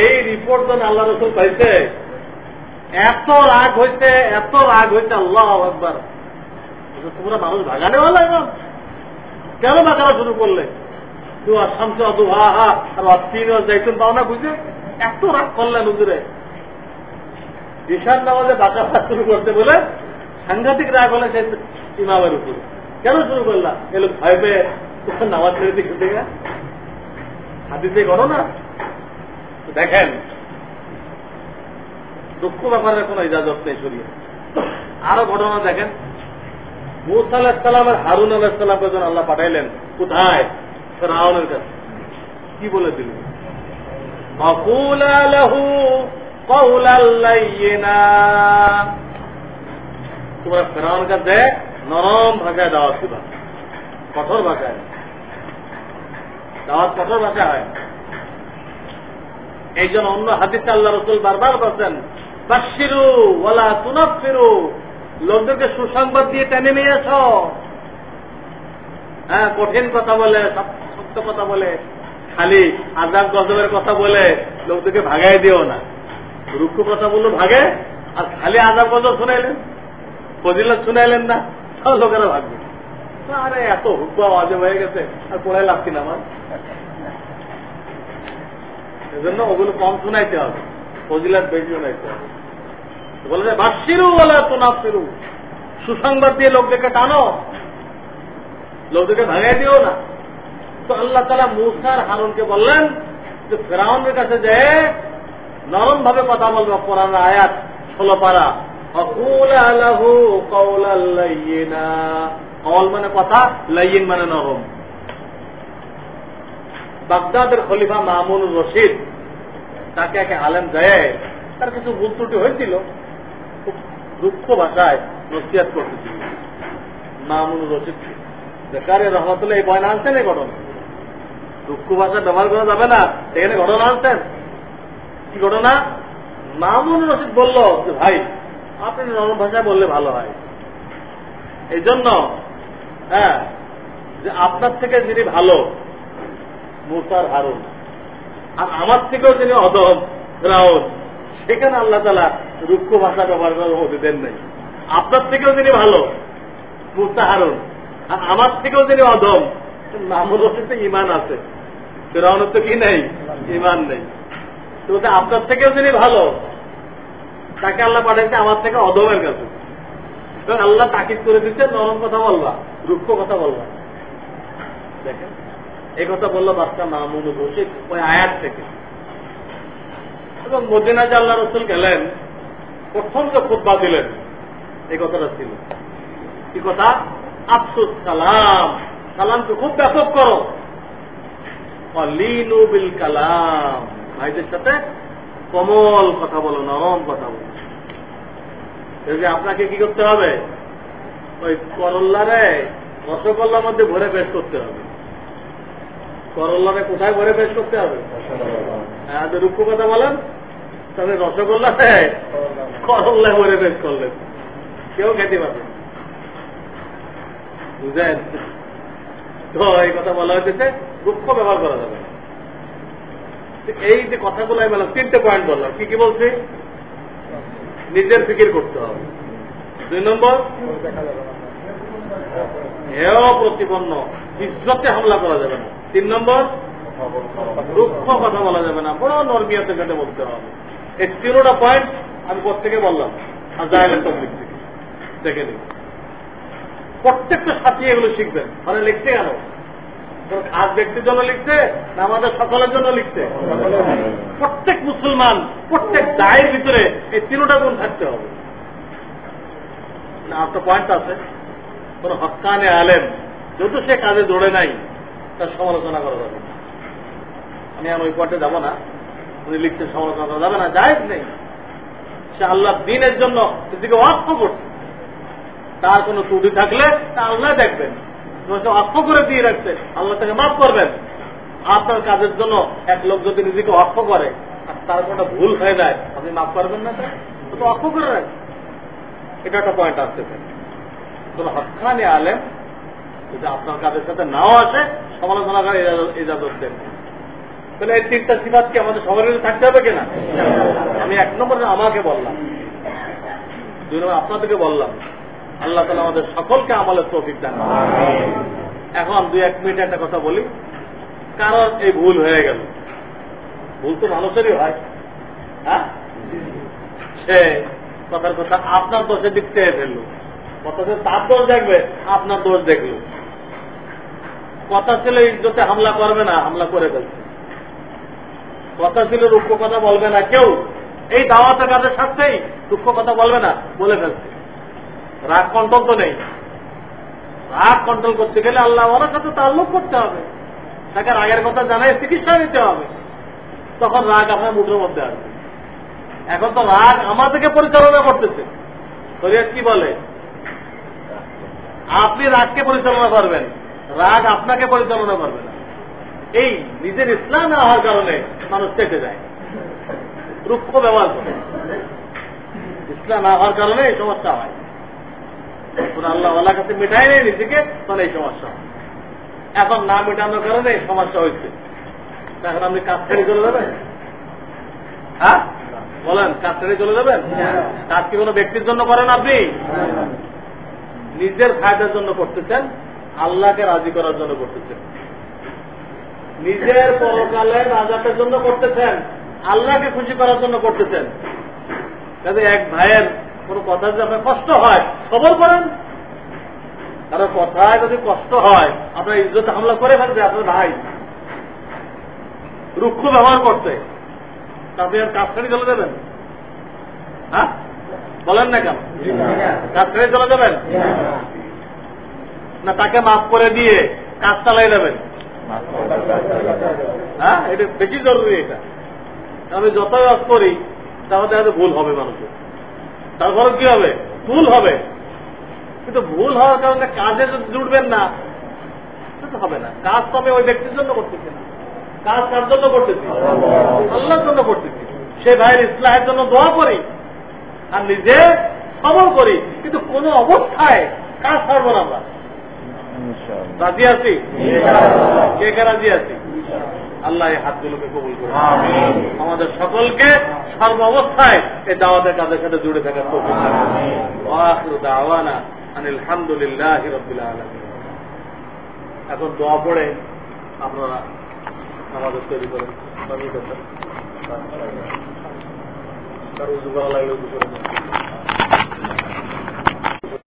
এই রিপোর্ট যখন আল্লাহ রসুল পাইছে। এত রাগ হয়েছে এত রাগ হয়েছে আল্লাহ একবার তোমরা মানুষ ভাগানে ভালো এখন। কেন বাগানা শুরু করলে? তু আসামসে অত হা হা আর অত্তিন যাইতুন পাও না বুঝে? এত রাগ করলেন হুজুরে। ঈশান নামাজে বাঁকা শুরু করতে বলে সাংঘাতিক রাগ হলে সে ইমামের উপর। কেন শুরু করলাম এলো ভয় পেয়ে নামাজ ছেড়ে দিকে থেকে হাদিসে ঘটনা? দেখেন, দুঃখ ব্যাপারের কোন ইজাজত নেই সরিয়ে আরও ঘটনা দেখেন, মুসা আলাহিসাল্লাম আর হারুন আলাহিসাল্লামকে যখন আল্লাহ পাঠাইলেন, কোথায়? রাওনের কাছে। কি বলে দিল? তোমরা ফেরাউন কাছে নরম ভাষায় দাওয়াত দিবা কঠোর ভাষায়। দাওয়াত কঠোর ভাষায় হয়। এই জন্য অন্য হাদিসে আল্লাহ রসুল বারবার বলছেন বাসিরু ওলা তুনাফ ফিরু লোকদেরকে সুসংবাদ দিয়ে টেনে নিয়ে এস। হ্যাঁ কঠিন কথা বলে সত্য কথা বলে, খালি আজাদ গজবের কথা বলে লোকদেরকে ভাগাই দিও না। রুক্ষ কথা বলল ভাগে আর খালি আজাদ গজব শুনাইলেন, ফজিলত শুনাইলেন না। লোকেরা আরে, এত হুকবা হয়ে গেছে, আর আমার? এজন্য ওগুলো কম হবে, ফজিলাত বেশি হবে। বলে যে, বাসিরু বলে তো সুসংবাদ দিয়ে লোকদেরকে টানো, লোকদেরকে ভাঙাই দিও না। তো আল্লাহ তালা মুসার হারুনকে বললেন যে, ফেরাউনের কাছে যে নরম ভাবে কথা বলবে কোরআন আয়াত ষোলো আলাহু কৌল মানে কথা লাইন মানে নরম। বাগদাদের খলিফা মামুন রশিদ, তাকে একে আলেম দেয় তার কিছু ভুল ত্রুটি হয়েছিল, খুব দুঃখ ভাষায় নসিয়াত করতেছিল। মামুন রশিদ বেকারে রহমতুল্লাহ এই বয়না আনছেন এই ঘটনা? দুঃখ ভাষা ব্যবহার করা যাবে না, সেখানে ঘটনা আনছেন। কি ঘটনা? মামুন রশিদ বলল যে, ভাই আপনি নরম ভাষায় বললে ভালো হয়। এই জন্য হ্যাঁ যে আপনার থেকে যিনি ভালো মুসার হারুন। আর আমার থেকেও যিনি অদম রাউন সেখানে আল্লাহ তালা রুক্ষ ভাষা ব্যবহার করার অনুমতি দেন নাই। আপনার থেকেও যিনি ভালো মুসা হারুন। আর আমার থেকেও যিনি অদম নামর রসিতে ইমান আছে। ফেরাউনের তো কি নেই? ইমান নেই। তো আপনার থেকেও যিনি ভালো তাকে আল্লাহ পাঠাইছে আমার থেকে অদমের কাছে। আল্লাহ তাকিদ করে দিচ্ছে, নরম কথা বলবা, রুক্ষ কথা বলবা। দেখেন এই কথা বলল বাচ্চা মাহমুদ রশিদ ওই আয়াত থেকে। এবং মদিনা যে আল্লাহ রসুল গেলেন প্রথম যে খুদ্া দিলেন এই কথাটা ছিল। কি কথা? আফসুস সালাম। সালামকে খুব ব্যাপক করো। লিনু বিল কালাম। ভাইদের সাথে কমল কথা বলো, নরম কথা বলো। যে আপনাকে কি করতে হবে? ওই করল্লারে রসগোল্লার মধ্যে ভরে বেশ করতে হবে। করল্লারে কোথায় ভরে বেশ করতে হবে? হ্যাঁ রুক্ষ কথা বলেন। তাহলে রসগোল্লাতে করল্লায় ভরে বেশ করলেন। কেউ খেতে পারবে বুঝলেন? তো এই কথা বলা হয়েছে রুক্ষ ব্যবহার করা যাবে এই যে কথাগুলো আমি বললাম, তিনটে পয়েন্ট বললাম। কি কি বলছি? নিজের ফিকির করতে হবে। দুই নম্বর, হেয় প্রতিপন্ন, ইজ্জতে হামলা করা যাবে না। তিন নম্বর দুঃখ কথা বলা যাবে না। বড় নর্মিয়াতে ঘাটে বলতে হবে। এই তিনোটা পয়েন্ট আমি প্রত্যেকে বললাম, আর জাহেলের তবলিক থেকে। দেখে নিন। প্রত্যেকটা সাথী এগুলো শিখবেন। মানে লিখতে গেল। খাস ব্যক্তির জন্য লিখছে না আমাদের সকলের জন্য লিখছে? প্রত্যেক মুসলমান, প্রত্যেক দায়ের ভিতরে এই তিনটা গুণ থাকতে হবে। না আপনার পয়েন্ট আছে। কোন হকানে আলেন যেহেতু সে কাজে দৌড়ে নাই, তার সমালোচনা করা যাবে আমি আর ওই পয়েন্টে যাব না। উনি লিখতে সমালোচনা করা যাবে না যায় নেই। সে আল্লাহ দিনের জন্য দিকে অর্থ করছে। তার কোন ত্রুটি থাকলে তা আল্লাহ দেখবেন। অর্থ করে দিয়ে রাখছে। আল্লাহ তাকে মাফ করবেন। আপনার কাজের জন্য এক লোক যদি নিজেকে অর্থ করে, আর তার কোনো ভুল হয়ে যায়, আপনি মাফ করবেন না তো অর্থ করে রাখেন। এটা একটা পয়েন্ট আসতে কোন হকানি আলেম যদি আপনার কাজের সাথে নাও আসে, সমালোচনা করে ইজাজত দেন। তাহলে এই তিনটা সিফাত কি আমাদের সবার থাকতে হবে কিনা? আমি এক নম্বরে আমাকে বললাম। দুই নম্বর আপনাদেরকে বললাম। আল্লাহ তালা আমাদের সকলকে আমলের তৌফিক দান এখন দুই এক মিনিট একটা কথা বলি। কারণ এই ভুল হয়ে গেল। ভুল তো মানুষেরই হয়। হ্যাঁ? সে কথার কথা আপনার দোষের দিক থেকে ফেলল। কথা তার দোষ দেখবে আপনার দোষ দেখল। কথা ছিল ইজ্জতে হামলা করবে না হামলা করে ফেলছে। কথা ছিল রুক্ষ কথা বলবে না কেউ। এই দাওয়াতে কাজের সাথেই দুঃখ কথা বলবে না বলে ফেলছে। রাগ কন্ট্রোল তো নেই। রাগ কন্ট্রোল করতে গেলে আল্লাহ ওনার সাথে তাল্লুক করতে হবে। তাকে রাগের কথা জানাই চিকিৎসা নিতে হবে। তখন রাগ আপনার মুঠোর মধ্যে আসবে। এখন তো রাগ আমাদেরকে পরিচালনা করতেছে। শরীয়ত কি বলে? আপনি রাগকে পরিচালনা করবেন। রাগ আপনাকে পরিচালনা করবে না। এই নিজের ইসলাম না হওয়ার কারণে মানুষ চেটে যায়। রুক্ষ ব্যবহার করে। ইসলাম না হওয়ার কারণে এই সমস্যা হয়। কাছে নেই নিজেকে এই সমস্যা এখন না কারণে এই সমস্যা হয়েছে। এখন আপনি কাজ ছেড়ে চলে যাবেন? হ্যাঁ? বলেন, কাজ ছেড়ে চলে যাবেন? কাজ কি কোনো ব্যক্তির জন্য করেন আপনি? নিজের ফায়দার জন্য করতেছেন, আল্লাহকে রাজি করার জন্য করতেছেন। নিজের পরকালে রাজাতের জন্য করতেছেন, আল্লাহকে খুশি করার জন্য করতেছেন। এক ভাইয়ের কোন কথা যদি আপনার কষ্ট হয়, খবর করেন। কারণ কথায় যদি কষ্ট হয়, আপনার ইজ্জত হামলা করে ফেলছে আপনার ভাই। রুক্ষ ব্যবহার করতে। আপনি আর কাজ ছেড়ে চলে দেবেন হ্যাঁ? বলেন না কেন? কাজ ছেড়ে চলে যাবেন? না, তাকে মাফ করে দিয়ে কাজ চালাই দেবেন হ্যাঁ? এটা বেশি জরুরি এটা। আমি যতই অফ করি তাহলে ভুল হবে মানুষের। তারপরে কি হবে? ভুল হবে। কিন্তু ভুল হওয়ার কারণে কাজে যদি জুটবেন না। সেটা হবে না। কাজ তবে ওই ব্যক্তির জন্য করতেছি না। কাজ কার জন্য করতেছি? আল্লাহর জন্য করতেছি। সে ভাইয়ের ইসলামের জন্য দোয়া করি আর নিজে সবল করি। কিন্তু কোন অবস্থায় কাজ ছাড়বো না আমরা। রাজি আছি? কে কে রাজি আছি? আল্লাহ এই হাতগুলোকে কবুল করে আমাদের সকলকে সর্ব অবস্থায় এই দাওয়াতের কাজের সাথে জুড়ে থাকার তৌফিক দাওয়ানা আলহামদুলিল্লাহ রবিল এখন দোয়া পড়ে আপনারা আমাদের তৈরি করেন। কারও উজু করা লাগলে উজু করে।